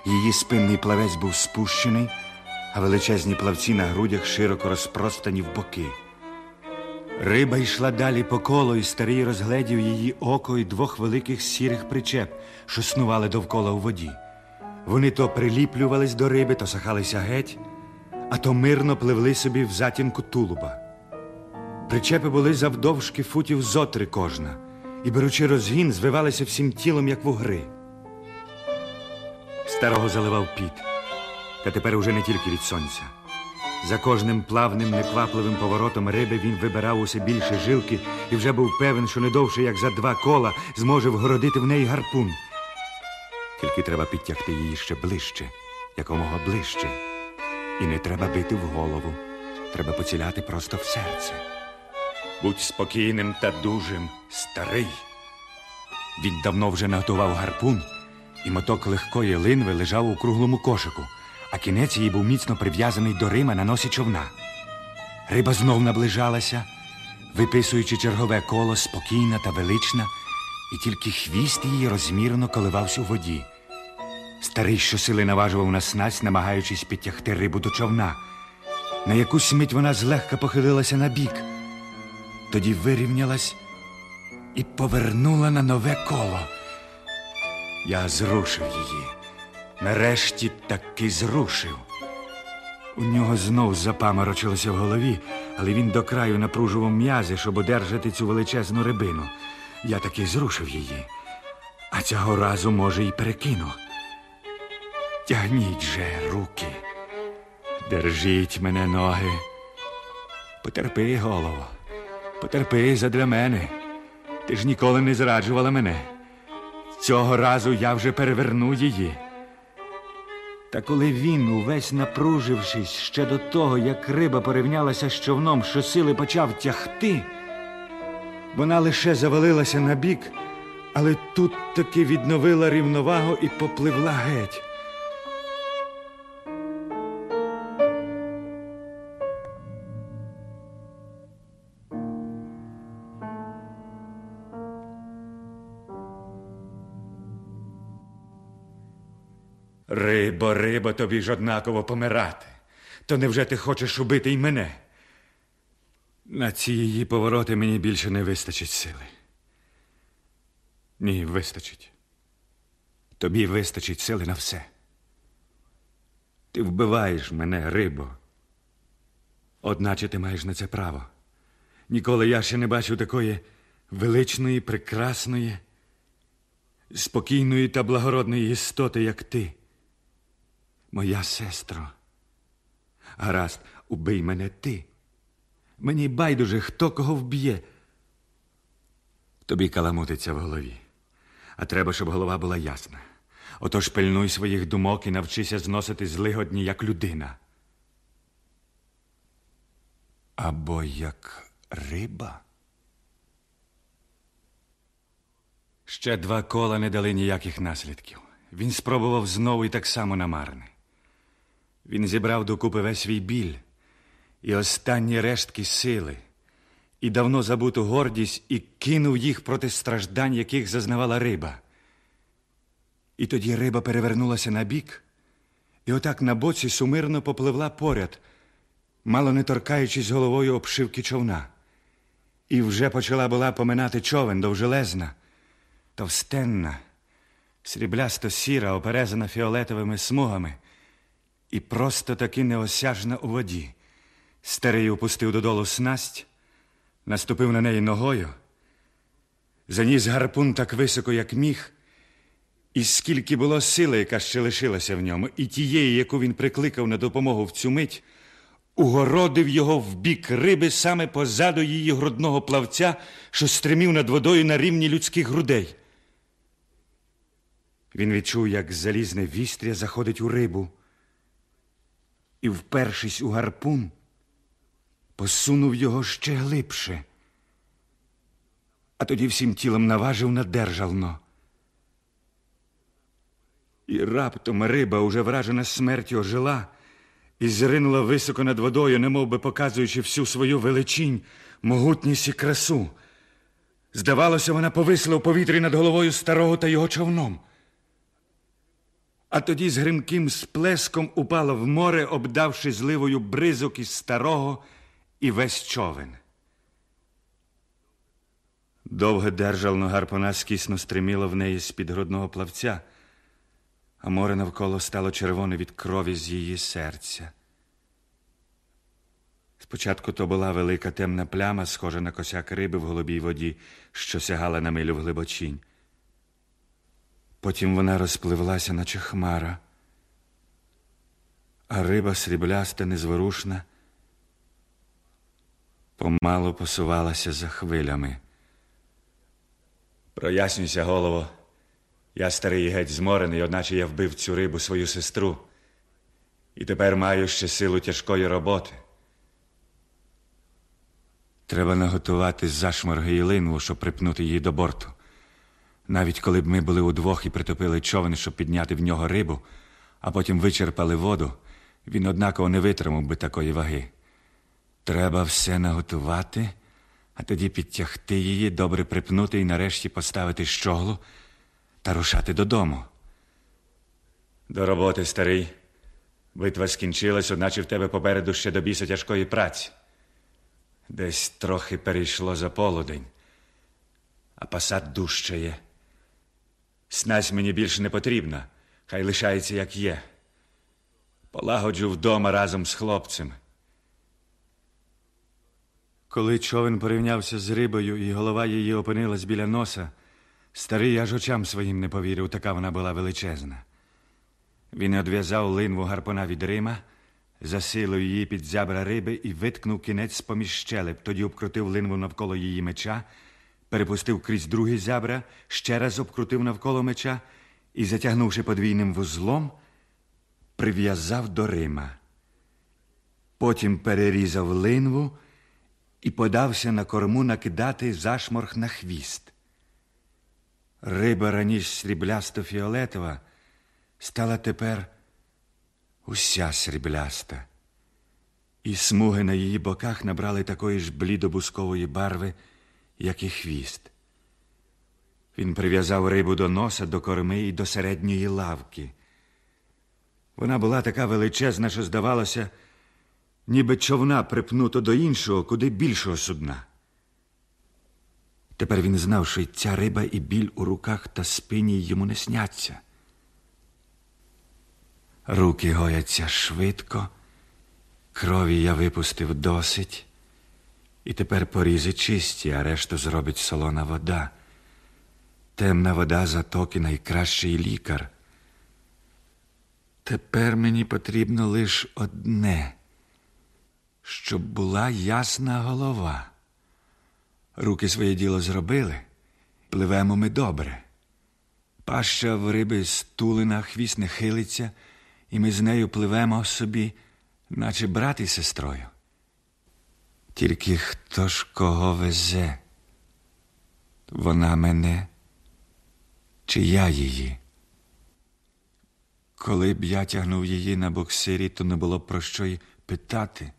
Її спинний плавець був спущений, а величезні плавці на грудях широко розпростані в боки. Риба йшла далі по колу, і старий розгледів її око і двох великих сірих причеп, що снували довкола у воді. Вони то приліплювались до риби, то сахалися геть, а то мирно пливли собі в затінку тулуба. Причепи були завдовжки футів зо три кожна, і, беручи розгін, звивалися всім тілом, як вугри. Старого заливав піт, та тепер уже не тільки від сонця. За кожним плавним, неквапливим поворотом риби він вибирав усе більше жилки і вже був певен, що не довше, як за два кола, зможе вгородити в неї гарпун. Тільки треба підтягти її ще ближче, якомога ближче. І не треба бити в голову. Треба поціляти просто в серце. Будь спокійним та дужим, старий. Він давно вже наготував гарпун, і моток легкої линви лежав у круглому кошику, а кінець її був міцно прив'язаний до Рима на носі човна. Риба знов наближалася, виписуючи чергове коло, спокійна та велична, і тільки хвіст її розмірно коливався у воді. Старий щосили наважував на снасть, намагаючись підтягти рибу до човна. На якусь мить вона злегка похилилася на бік, тоді вирівнялась і повернула на нове коло. Я зрушив її. Нарешті таки зрушив. У нього знов запаморочилося в голові, але він до краю напружував м'язи, щоб одержати цю величезну рибину. Я таки зрушив її, а цього разу, може, і перекину. Тягніть же руки, держіть мене ноги. Потерпи, голово, потерпи задля мене. Ти ж ніколи не зраджувала мене. Цього разу я вже переверну її. Та коли він, увесь напружившись ще до того, як риба порівнялася з човном, що сили почав тягти, вона лише завалилася на бік, але тут таки відновила рівновагу і попливла геть. Рибо, рибо, тобі ж однаково помирати. То невже ти хочеш убити й мене? На ці її повороти мені більше не вистачить сили. Ні, вистачить. Тобі вистачить сили на все. Ти вбиваєш мене, рибо. Одначе ти маєш на це право. Ніколи я ще не бачив такої величної, прекрасної, спокійної та благородної істоти, як ти. Моя сестро. Гаразд, убий мене ти. Мені байдуже, хто кого вб'є. Тобі каламутиться в голові. А треба, щоб голова була ясна. Отож пильнуй своїх думок і навчися зносити злигодні, як людина. Або як риба. Ще два кола не дали ніяких наслідків. Він спробував знову і так само намарне. Він зібрав докупи весь свій біль і останні рештки сили, і давно забуту гордість, і кинув їх проти страждань, яких зазнавала риба. І тоді риба перевернулася на бік, і отак на боці сумирно попливла поряд, мало не торкаючись головою обшивки човна. І вже почала була поминати човен довжелезна, товстенна, сріблясто сіра, оперезана фіолетовими смугами, і просто таки неосяжна у воді. Старий опустив додолу снасть, наступив на неї ногою, заніс гарпун так високо, як міг, і скільки було сили, яка ще лишилася в ньому, і тієї, яку він прикликав на допомогу в цю мить, угородив його в бік риби саме позаду її грудного плавця, що стримів над водою на рівні людських грудей. Він відчув, як залізне вістря заходить у рибу, і, впершись у гарпун, посунув його ще глибше, а тоді всім тілом наважив на державно. І раптом риба, уже вражена смертю, ожила і зринула високо над водою, немов би показуючи всю свою величінь, могутність і красу. Здавалося, вона повисла у повітрі над головою старого та його човном. А тоді з гримким сплеском упала в море, обдавши зливою бризок із старого і весь човен. Довге державно гарпона скісно стриміло в неї з-під грудного плавця, а море навколо стало червоне від крові з її серця. Спочатку то була велика темна пляма, схожа на косяк риби в голубій воді, що сягала на милю в глибочінь. Потім вона розпливлася, наче хмара, а риба срібляста, незворушна, помалу посувалася за хвилями. Прояснюйся, голово. Я старий і геть зморений, одначе я вбив цю рибу свою сестру. І тепер маю ще силу тяжкої роботи. Треба наготувати зашморги і линву, щоб припнути її до борту. Навіть коли б ми були удвох і притопили човен, щоб підняти в нього рибу, а потім вичерпали воду, він однаково не витримав би такої ваги. Треба все наготувати, а тоді підтягти її, добре припнути і нарешті поставити щоглу та рушати додому. До роботи, старий. Битва скінчилась, одначе в тебе попереду ще до біса тяжкої праці. Десь трохи перейшло за полудень, а пасад дужчає. Снасть мені більше не потрібна, хай лишається, як є. Полагоджу вдома разом з хлопцем. Коли човен порівнявся з рибою і голова її опинилась біля носа, старий аж очам своїм не повірив, така вона була величезна. Він одв'язав линву гарпона від Рима, засилив її під зябра риби і виткнув кінець поміж щелеп, тоді обкрутив линву навколо її меча, перепустив крізь другі зябра, ще раз обкрутив навколо меча і, затягнувши подвійним вузлом, прив'язав до Рима. Потім перерізав линву і подався на корму накидати зашморг на хвіст. Риба раніше сріблясто фіолетова стала тепер уся срібляста, і смуги на її боках набрали такої ж блідобускової барви, як і хвіст. Він прив'язав рибу до носа, до корми і до середньої лавки. Вона була така величезна, що здавалося, ніби човна припнуто до іншого, куди більшого судна. Тепер він знав, що й ця риба і біль у руках та спині йому не сняться. Руки гояться швидко, крові я випустив досить, і тепер порізи чисті, а решту зробить солона вода. Темна вода затоки найкращий лікар. Тепер мені потрібно лише одне, щоб була ясна голова. Руки своє діло зробили, пливемо ми добре. Паща в риби стулена, хвіст не хилиться, і ми з нею пливемо собі, наче брат і сестрою. Тільки хто ж кого везе? Вона мене чи я її? Коли б я тягнув її на боксирі, то не було про що й питати.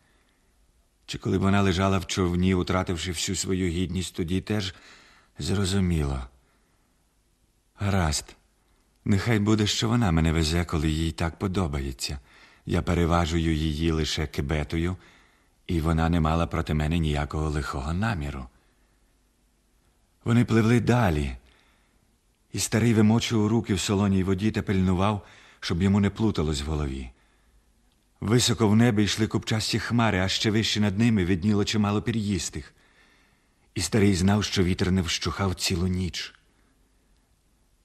Чи коли б вона лежала в човні, утративши всю свою гідність, тоді теж зрозуміло. Гаразд, нехай буде, що вона мене везе, коли їй так подобається. Я переважую її лише кибетою, і вона не мала проти мене ніякого лихого наміру. Вони пливли далі, і старий вимочував руки в солоній воді та пильнував, щоб йому не плуталось в голові. Високо в небі йшли купчасті хмари, а ще вище над ними видніло чимало пір'їстих. І старий знав, що вітер не вщухав цілу ніч.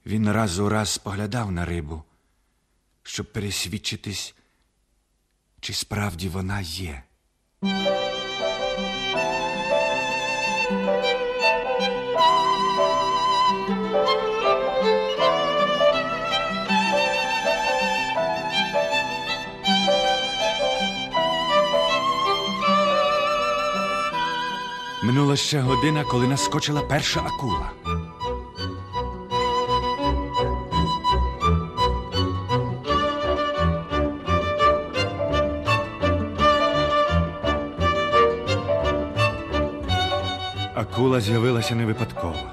Він раз у раз споглядав на рибу, щоб пересвідчитись, чи справді вона є. Минула ще година, коли наскочила перша акула. Акула з'явилася не випадково.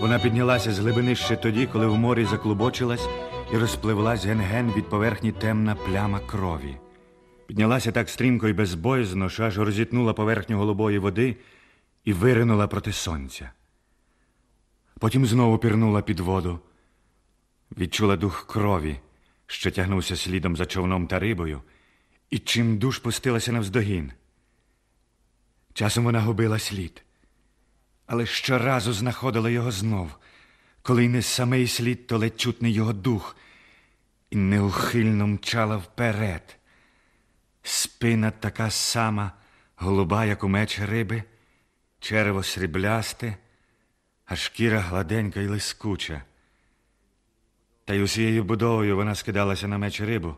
Вона піднялася з глибини ще тоді, коли в морі заклубочилась і розпливлась ген-ген від поверхні темна пляма крові. Піднялася так стрімко і безбоязно, що аж розітнула поверхню голубої води і виринула проти сонця. Потім знову пірнула під воду, відчула дух крові, що тягнувся слідом за човном та рибою, і чим душ пустилася навздогін. Часом вона губила слід, але щоразу знаходила його знов, коли й не самий слід, то ледь чутний його дух, і неухильно мчала вперед. Спина така сама, голуба, як у меч риби, черево сріблясте, а шкіра гладенька і лискуча. Та й усією будовою вона скидалася на меч рибу,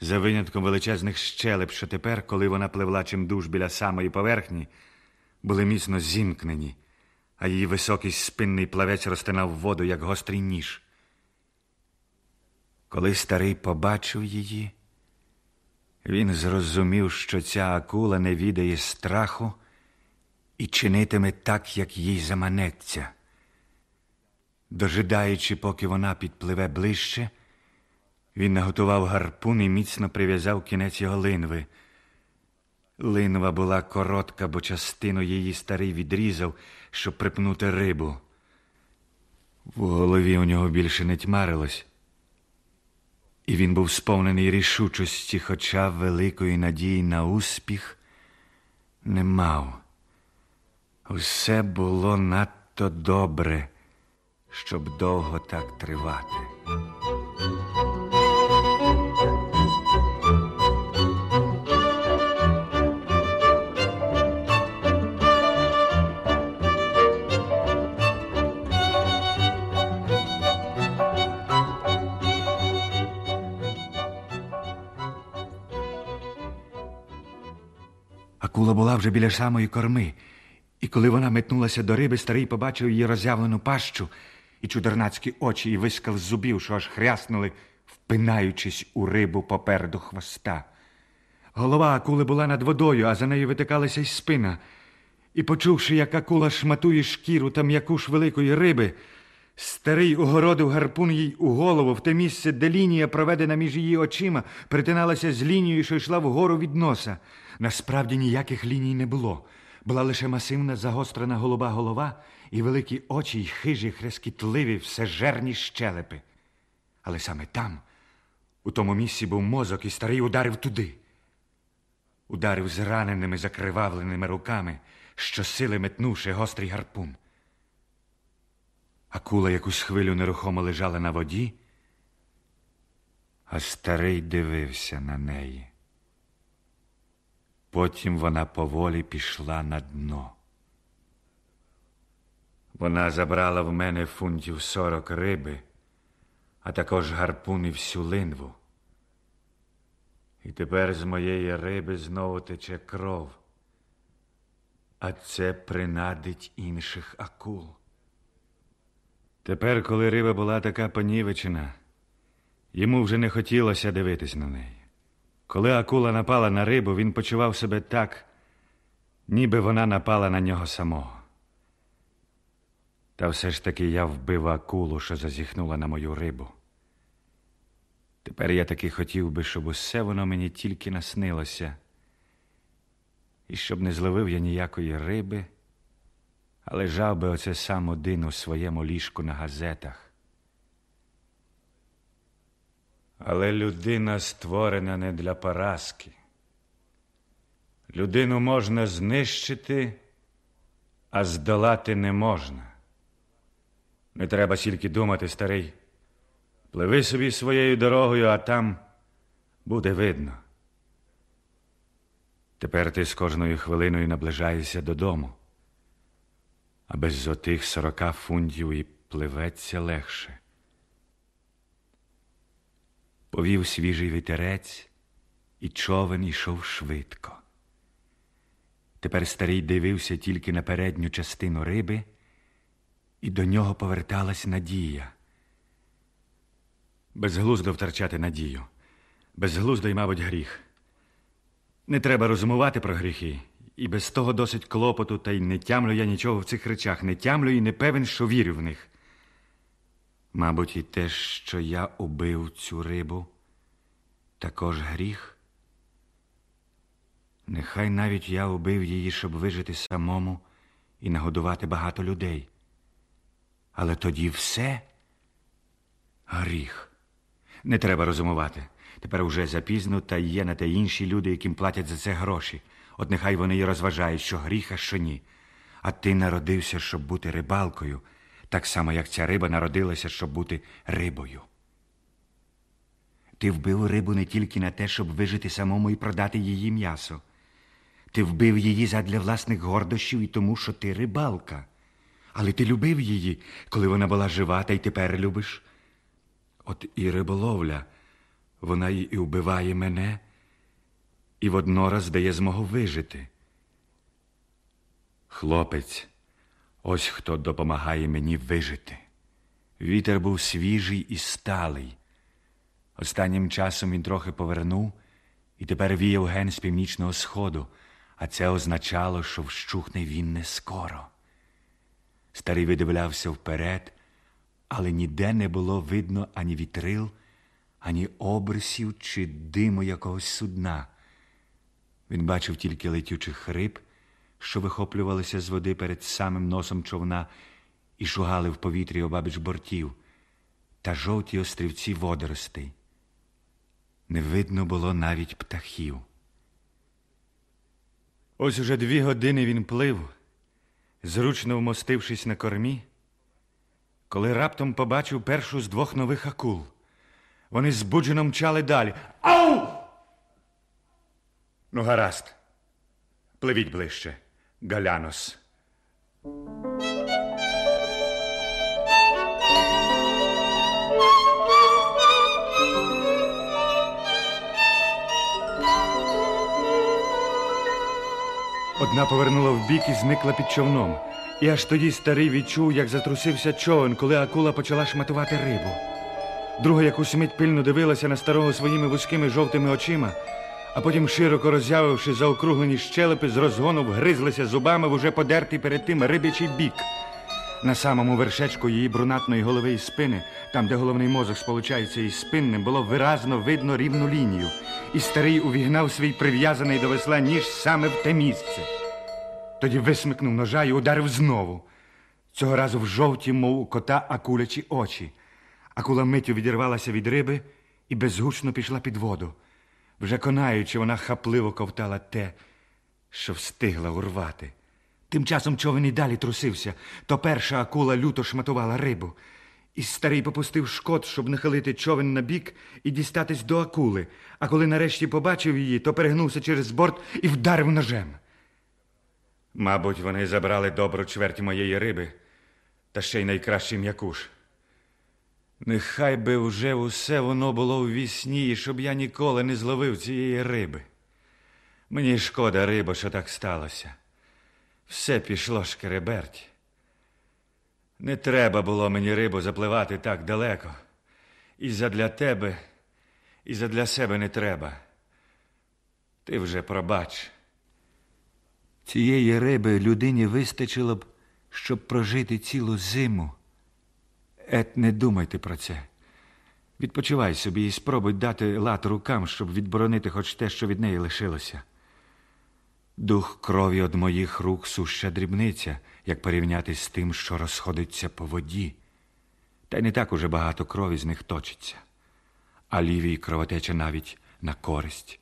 за винятком величезних щелеп, що тепер, коли вона пливла чимдуж біля самої поверхні, були міцно зімкнені, а її високий спинний плавець розтинав воду, як гострий ніж. Коли старий побачив її, він зрозумів, що ця акула не відає страху і чинитиме так, як їй заманеться. Дожидаючи, поки вона підпливе ближче, він наготував гарпун і міцно прив'язав кінець його линви. Линва була коротка, бо частину її старий відрізав, щоб припнути рибу. В голові у нього більше не тьмарилось, і він був сповнений рішучості, хоча великої надії на успіх не мав. Усе було надто добре, щоб довго так тривати. Акула була вже біля самої корми, і коли вона метнулася до риби, старий побачив її роззявлену пащу і чудернацькі очі, і вискал з зубів, що аж хряснули, впинаючись у рибу попереду хвоста. Голова акули була над водою, а за нею витикалася й спина. І, почувши, як акула шматує шкіру та м'яку ж великої риби, старий огородив гарпун їй у голову в те місце, де лінія, проведена між її очима, притиналася з лінією, що йшла вгору від носа. Насправді ніяких ліній не було. Була лише масивна загострена голуба голова і великі очі й хижі, хрескітливі, всежерні щелепи. Але саме там, у тому місці був мозок, і старий ударив туди. Ударив зраненими, закривавленими руками, щосили метнувши гострий гарпун. Акула якусь хвилю нерухомо лежала на воді, а старий дивився на неї. Потім вона поволі пішла на дно. Вона забрала в мене фунтів сорок риби, а також гарпун і всю линву. І тепер з моєї риби знову тече кров, а це принадить інших акул. Тепер, коли риба була така понівечена, йому вже не хотілося дивитись на неї. Коли акула напала на рибу, він почував себе так, ніби вона напала на нього самого. Та все ж таки я вбив акулу, що зазіхнула на мою рибу. Тепер я таки хотів би, щоб усе воно мені тільки наснилося, і щоб не зловив я ніякої риби, а лежав би оце сам один у своєму ліжку на газетах. Але людина створена не для поразки. Людину можна знищити, а здолати не можна. Не треба тільки думати, старий. Пливи собі своєю дорогою, а там буде видно. Тепер ти з кожною хвилиною наближаєшся додому, а без зотих сорока фунтів і пливеться легше. Повів свіжий вітерець, і човен ішов швидко. Тепер старий дивився тільки на передню частину риби, і до нього поверталась надія. Безглуздо втрачати надію. Безглуздо й, мабуть, гріх. Не треба розумувати про гріхи, і без того досить клопоту, та й не тямлю я нічого в цих речах, не тямлю і не певен, що вірю в них. Мабуть, і те, що я убив цю рибу, також гріх. Нехай навіть я убив її, щоб вижити самому і нагодувати багато людей. Але тоді все гріх. Не треба розумувати. Тепер уже запізно, та є на те інші люди, яким платять за це гроші. От нехай вони і розважають, що гріх, а що ні. А ти народився, щоб бути рибалкою, так само, як ця риба народилася, щоб бути рибою. Ти вбив рибу не тільки на те, щоб вижити самому і продати її м'ясо. Ти вбив її задля власних гордощів і тому, що ти рибалка. Але ти любив її, коли вона була жива, та й тепер любиш. От і риболовля, вона і вбиває мене, і воднораз дає змогу вижити. Хлопець, ось хто допомагає мені вижити. Вітер був свіжий і сталий. Останнім часом він трохи повернув і тепер віяв ген з північного сходу, а це означало, що вщухне він не скоро. Старий видивлявся вперед, але ніде не було видно ані вітрил, ані обрисів чи диму якогось судна. Він бачив тільки летючих риб, що вихоплювалися з води перед самим носом човна і шугали в повітрі обабіч бортів, та жовті острівці водоростей. Не видно було навіть птахів. Ось уже дві години він плив, зручно вмостившись на кормі, коли раптом побачив першу з двох нових акул. Вони збуджено мчали далі. Ау! Ну, гаразд. Пливіть ближче, Галянос. Одна повернула вбік і зникла під човном. І аж тоді старий відчув, як затрусився човен, коли акула почала шматувати рибу. Друга якусь мить пильно дивилася на старого своїми вузькими жовтими очима, а потім, широко роззявивши заокруглені щелепи, з розгону вгризлися зубами в уже подертий перед тим рибячий бік. На самому вершечку її брунатної голови і спини, там, де головний мозок сполучається із спинним, було виразно видно рівну лінію, і старий увігнав свій прив'язаний до весла ніж саме в те місце. Тоді висмикнув ножа і ударив знову. Цього разу в жовті, мов у кота, акулячі очі. Акула миттю відірвалася від риби і безгучно пішла під воду. Вже конаючи, вона хапливо ковтала те, що встигла урвати. Тим часом човен і далі трусився, то перша акула люто шматувала рибу. І старий попустив шкод, щоб нахилити човен на бік і дістатись до акули. А коли нарешті побачив її, то перегнувся через борт і вдарив ножем. Мабуть, вони забрали добру чверть моєї риби, та ще й найкращий м'якуш. Нехай би вже усе воно було в вісні, і щоб я ніколи не зловив цієї риби. Мені шкода, риба, що так сталося. Все пішло шкереберть. Не треба було мені рибу запливати так далеко. І задля тебе, і задля себе не треба. Ти вже пробач. Цієї риби людині вистачило б, щоб прожити цілу зиму. Ет, не думайте про це. Відпочивай собі і спробуй дати лад рукам, щоб відборонити хоч те, що від неї лишилося. Дух крові од моїх рук суща дрібниця, як порівняти з тим, що розходиться по воді. Та й не так уже багато крові з них точиться, а лівій кровотече навіть на користь.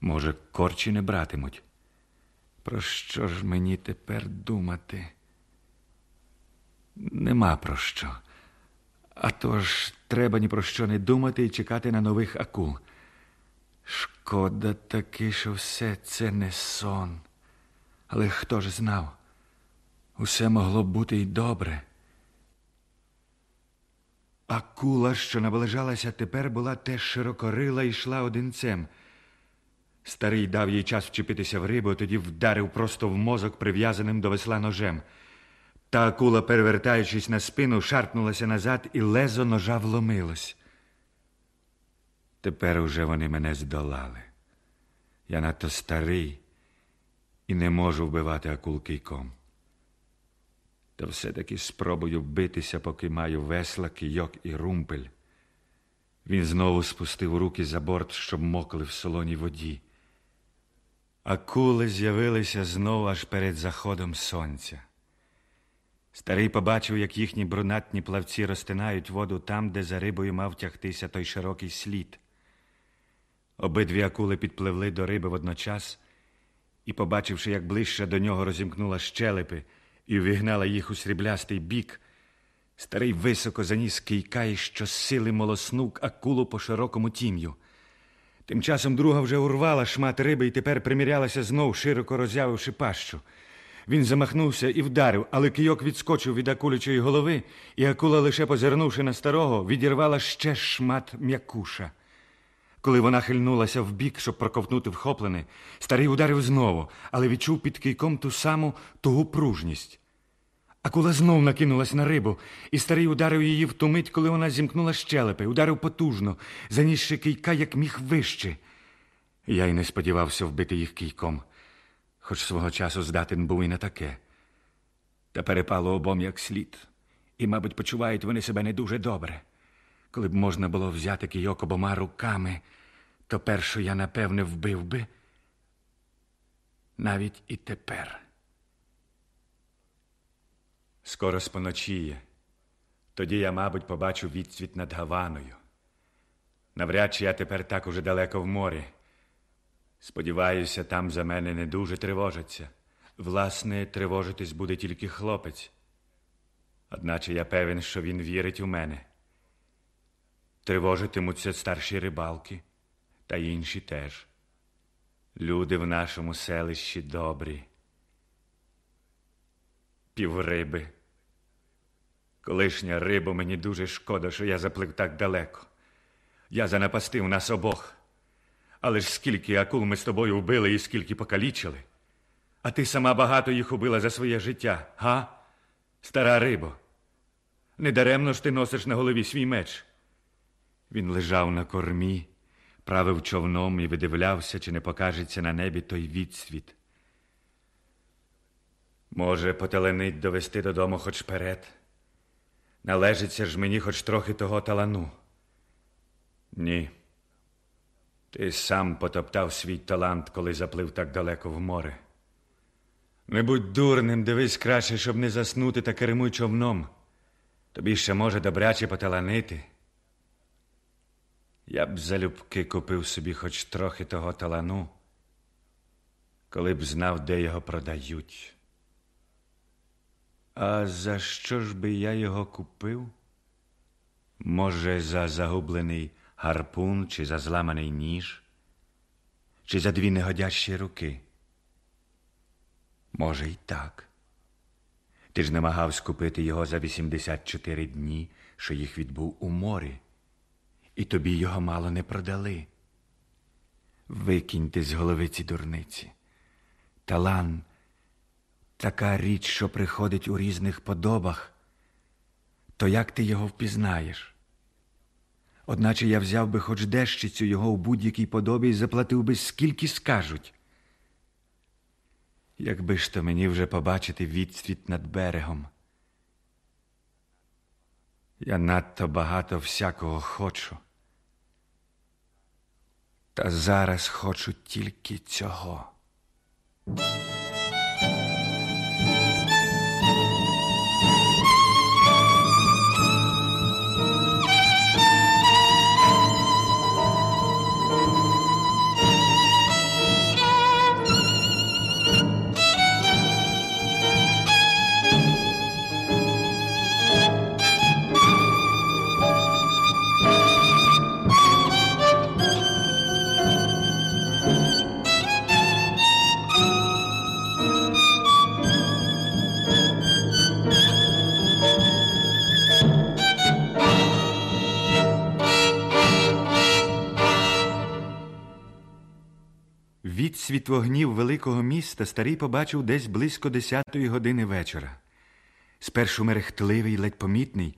Може, корчі не братимуть. Про що ж мені тепер думати? Нема про що. А тож треба ні про що не думати і чекати на нових акул. Шкода таки, що все це не сон. Але хто ж знав? Усе могло бути й добре. Акула, що наближалася тепер, була теж широкорила і йшла одинцем. Старий дав їй час вчепитися в рибу, тоді вдарив просто в мозок прив'язаним до весла ножем. Та акула, перевертаючись на спину, шарпнулася назад, і лезо ножа вломилось. Тепер уже вони мене здолали. Я надто старий і не можу вбивати акул кийком. Та все-таки спробую битися, поки маю весла, кийок і румпель. Він знову спустив руки за борт, щоб мокли в солоній воді. Акули з'явилися знову аж перед заходом сонця. Старий побачив, як їхні брунатні плавці розтинають воду там, де за рибою мав тягтися той широкий слід. Обидві акули підпливли до риби водночас і, побачивши, як ближче до нього розімкнула щелепи і увігнала їх у сріблястий бік, Старий високо заніс кийка і щосили молоснув акулу по широкому тім'ю. Тим часом друга вже урвала шмат риби і тепер примірялася знов, широко роззявивши пащу. Він замахнувся і вдарив, але кийок відскочив від акулячої голови, і акула, лише позирнувши на старого, відірвала ще шмат м'якуша. Коли вона хильнулася вбік, щоб проковтнути вхоплене, старий ударив знову, але відчув під кийком ту саму тугу пружність. Акула знов накинулась на рибу, і старий ударив її в ту мить, коли вона зімкнула щелепи, ударив потужно, занісши кийка як міг вище. Я й не сподівався вбити їх кийком, хоч свого часу здатен був і на таке. Та перепало обом як слід, і, мабуть, почувають вони себе не дуже добре. Коли б можна було взяти кийок обома руками, то першу я, напевне, вбив би навіть і тепер. Скоро споночіє. Тоді я, мабуть, побачу відцвіт над Гаваною. Навряд чи я тепер так уже далеко в морі. Сподіваюся, там за мене не дуже тривожаться. Власне, тривожитись буде тільки хлопець. Одначе я певен, що він вірить у мене. Тривожитимуться старші рибалки та інші теж. Люди в нашому селищі добрі. Півриби. Колишня риба, мені дуже шкода, що я заплив так далеко. Я занапастив нас обох. Але ж скільки акул ми з тобою вбили і скільки покалічили. А ти сама багато їх убила за своє життя, га? Стара рибо. Недаремно ж ти носиш на голові свій меч. Він лежав на кормі, правив човном і видивлявся, чи не покажеться на небі той відсвіт. Може, поталенить довести додому хоч перед. Належиться ж мені хоч трохи того талану. Ні. Ти сам потоптав свій талант, коли заплив так далеко в море. Не будь дурним, дивись краще, щоб не заснути та кермуй човном. Тобі ще може добряче поталанити. Я б залюбки купив собі хоч трохи того талану, коли б знав, де його продають. А за що ж би я його купив? Може, за загублений гарпун, чи за зламаний ніж, чи за дві негодящі руки? Може, й так. Ти ж намагався купити його за 84 дні, що їх відбув у морі, і тобі його мало не продали. Викиньте з голови ці дурниці. Талан така річ, що приходить у різних подобах, то як ти його впізнаєш? Одначе я взяв би хоч дещицю його у будь-якій подобі і заплатив би скільки скажуть. Якби ж то мені вже побачити відсвіт над берегом. Я надто багато всякого хочу. Та зараз хочу тільки цього. Відсвіт вогнів великого міста старий побачив десь близько десятої години вечора. Спершу мерехтливий, ледь помітний,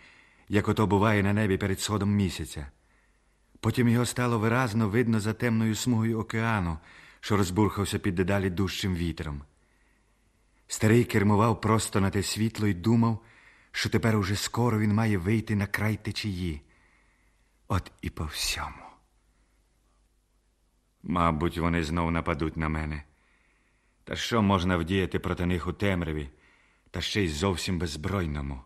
як ото буває на небі перед сходом місяця. Потім його стало виразно видно за темною смугою океану, що розбурхався під дедалі дужчим вітром. Старий кермував просто на те світло і думав, що тепер уже скоро він має вийти на край течії. От і по всьому. Мабуть, вони знов нападуть на мене. Та що можна вдіяти проти них у темряві, та ще й зовсім беззбройному?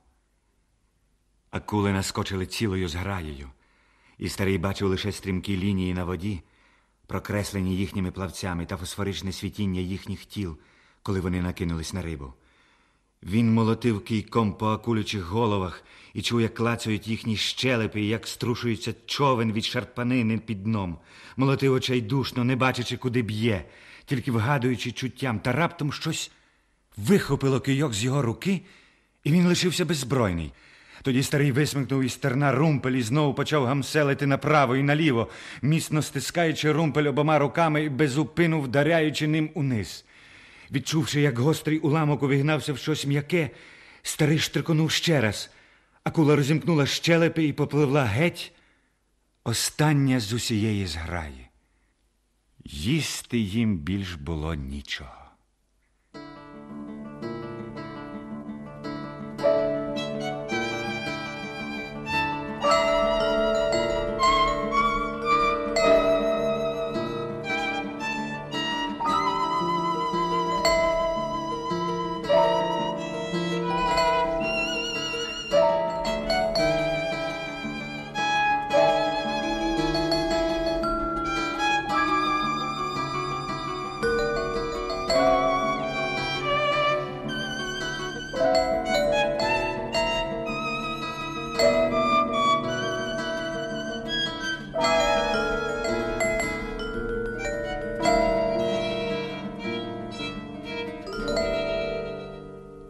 Акули наскочили цілою зграєю, і старий бачив лише стрімкі лінії на воді, прокреслені їхніми плавцями та фосфоричне світіння їхніх тіл, коли вони накинулись на рибу. Він молотив кійком по акулючих головах і чув, як клацають їхні щелепи, як струшується човен від шарпанини під дном. Молотив очайдушно, не бачачи, куди б'є, тільки вгадуючи чуттям, та раптом щось вихопило кийок з його руки, і він лишився беззбройний. Тоді старий висмикнув із терна румпель і знову почав гамселити направо і наліво, міцно стискаючи румпель обома руками і безупину вдаряючи ним униз. Відчувши, як гострий уламок увігнався в щось м'яке, старий штриконув ще раз. Акула розімкнула щелепи і попливла геть, остання з усієї зграї. Їсти їм більш було нічого.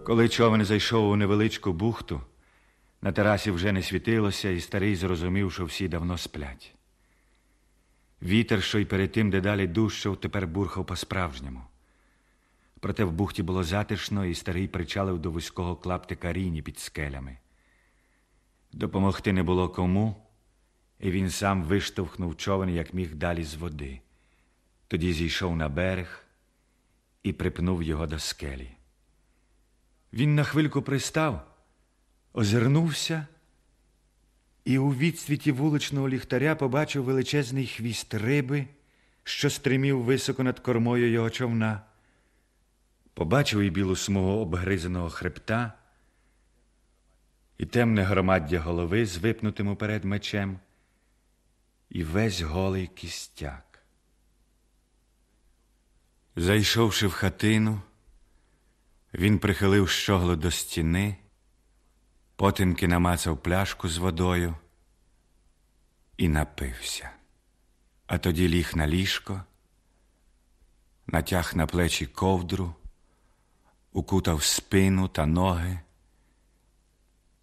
Коли човен зайшов у невеличку бухту, на терасі вже не світилося, і старий зрозумів, що всі давно сплять. Вітер, що й перед тим дедалі дужчав, тепер бурхав по-справжньому. Проте в бухті було затишно, і старий причалив до вузького клаптика ріні під скелями. Допомогти не було кому, і він сам виштовхнув човен, як міг далі з води. Тоді зійшов на берег і припнув його до скелі. Він на хвильку пристав, озирнувся і у відсвіті вуличного ліхтаря побачив величезний хвіст риби, що стримів високо над кормою його човна. Побачив і білу смугу обгризаного хребта, і темне громаддя голови з випнутим уперед мечем, і весь голий кістяк. Зайшовши в хатину, він прихилив щогло до стіни, потемки намацав пляшку з водою і напився. А тоді ліг на ліжко, натяг на плечі ковдру, укутав спину та ноги,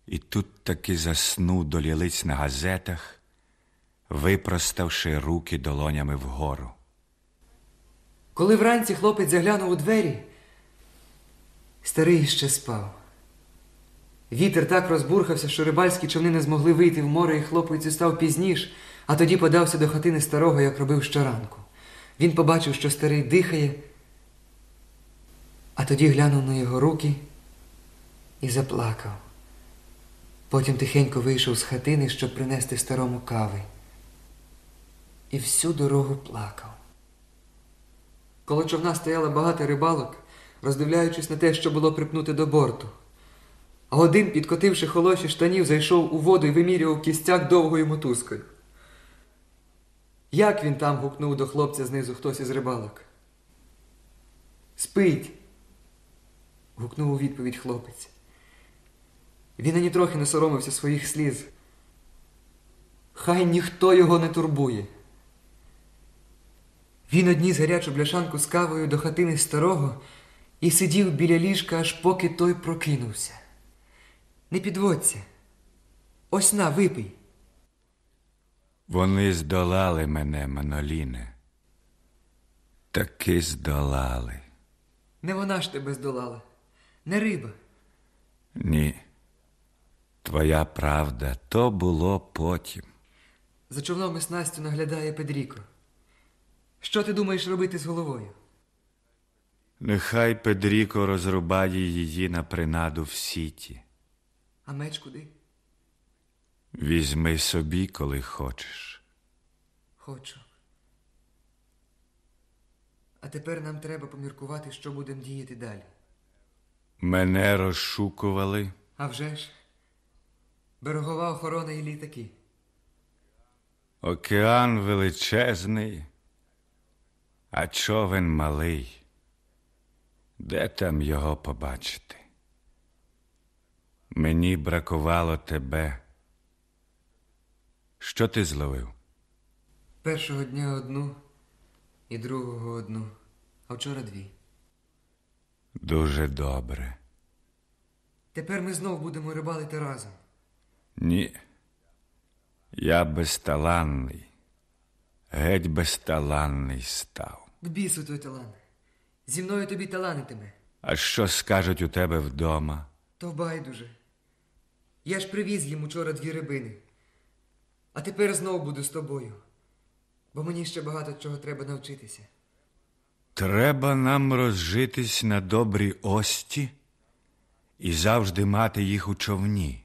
і тут таки заснув до лілиць на газетах, випроставши руки долонями вгору. Коли вранці хлопець заглянув у двері, старий ще спав. Вітер так розбурхався, що рибальські човни не змогли вийти в море, і хлопець став пізніш, а тоді подався до хатини старого, як робив щоранку. Він побачив, що старий дихає, а тоді глянув на його руки і заплакав. Потім тихенько вийшов з хатини, щоб принести старому кави. І всю дорогу плакав. Коло човна стояло багато рибалок, роздивляючись на те, що було припнуте до борту. А один, підкотивши холоші штанів, зайшов у воду і вимірював кістяк довгою мотузкою. Як він там гукнув до хлопця знизу хтось із рибалок? Спить. гукнув у відповідь хлопець. Він ані трохи не соромився своїх сліз. Хай ніхто його не турбує. Він одніс гарячу бляшанку з кавою до хатини старого і сидів біля ліжка, аж поки той прокинувся. Не підводься. Ось на, випий. Вони здолали мене, Маноліне. Таки здолали. Не вона ж тебе здолала, не риба. Ні. Твоя правда, то було потім. За човном і снастю наглядає Педріко. Що ти думаєш робити з головою? Нехай Педріко розрубає її на принаду в сіті. А меч куди? Візьми собі, коли хочеш. Хочу. А тепер нам треба поміркувати, що будемо діяти далі. Мене розшукували. А вже ж, берегова охорона і літаки. Океан величезний, а човен малий. Де там його побачити? Мені бракувало тебе. Що ти зловив? Першого дня одну і другого одну, а вчора дві. Дуже добре. Тепер ми знов будемо рибалити разом. Ні. Я безталанний. Геть безталанний став. К бісу той талант. Зі мною тобі таланитиме. А що скажуть у тебе вдома? То байдуже. Я ж привіз їм учора дві рибини. А тепер знов буду з тобою. Бо мені ще багато чого треба навчитися. Треба нам розжитись на добрі ості і завжди мати їх у човні.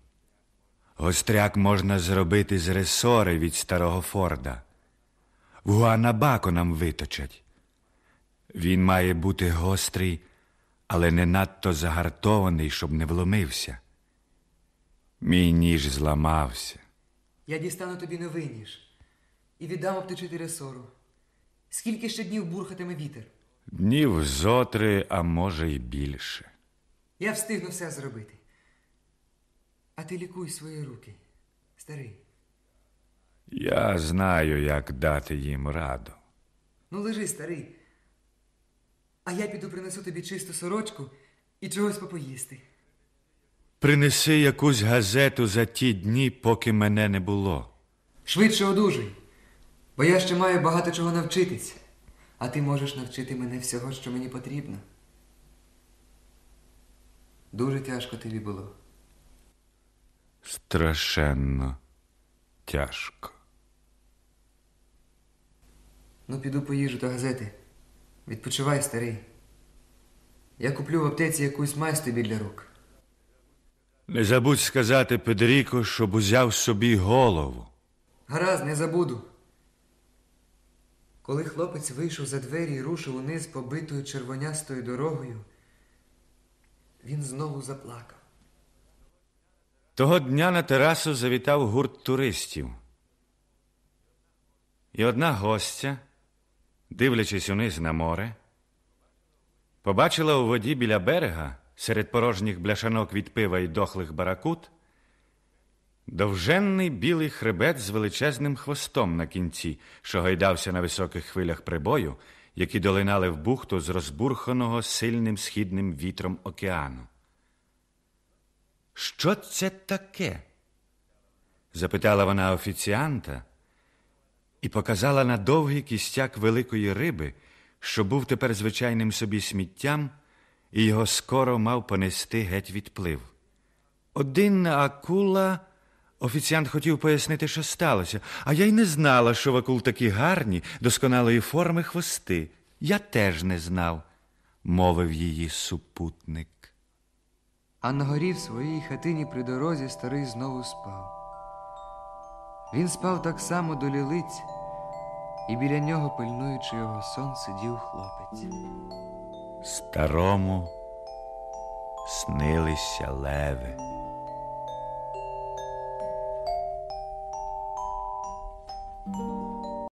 Гостряк можна зробити з ресори від старого Форда. В Гуанабако нам виточать. Він має бути гострий, але не надто загартований, щоб не вломився. Мій ніж зламався. Я дістану тобі новий ніж і віддам обточити ресору. Скільки ще днів бурхатиме вітер? Днів зотри, а може й більше. Я встигну все зробити. А ти лікуй свої руки, старий. Я знаю, як дати їм раду. Ну лежи, старий. А я піду принесу тобі чисту сорочку і чогось попоїсти. Принеси якусь газету за ті дні, поки мене не було. Швидше одужуй, бо я ще маю багато чого навчитись, а ти можеш навчити мене всього, що мені потрібно. Дуже тяжко тобі було. Страшенно тяжко. Ну, піду поїжу до газети. Відпочивай, старий. Я куплю в аптеці якусь мазь тобі для рук. Не забудь сказати Педріко, щоб узяв собі голову. Гаразд, не забуду. Коли хлопець вийшов за двері і рушив униз побитою червонястою дорогою, він знову заплакав. Того дня на терасу завітав гурт туристів. І одна гостя, дивлячись униз на море, побачила у воді біля берега, серед порожніх бляшанок від пива і дохлих баракут, довженний білий хребет з величезним хвостом на кінці, що гайдався на високих хвилях прибою, які долинали в бухту з розбурханого сильним східним вітром океану. Що це таке? запитала вона офіціанта і показала на довгий кістяк великої риби, що був тепер звичайним собі сміттям, і його скоро мав понести геть відплив. Один акула. Офіціант хотів пояснити, що сталося, а я й не знала, що в акул такі гарні, досконалої форми хвости. Я теж не знав, мовив її супутник. А на горі в своїй хатині при дорозі старий знову спав. Він спав так само до лілиць, і біля нього, пильнуючи його сон, сидів хлопець. Старому снилися леви.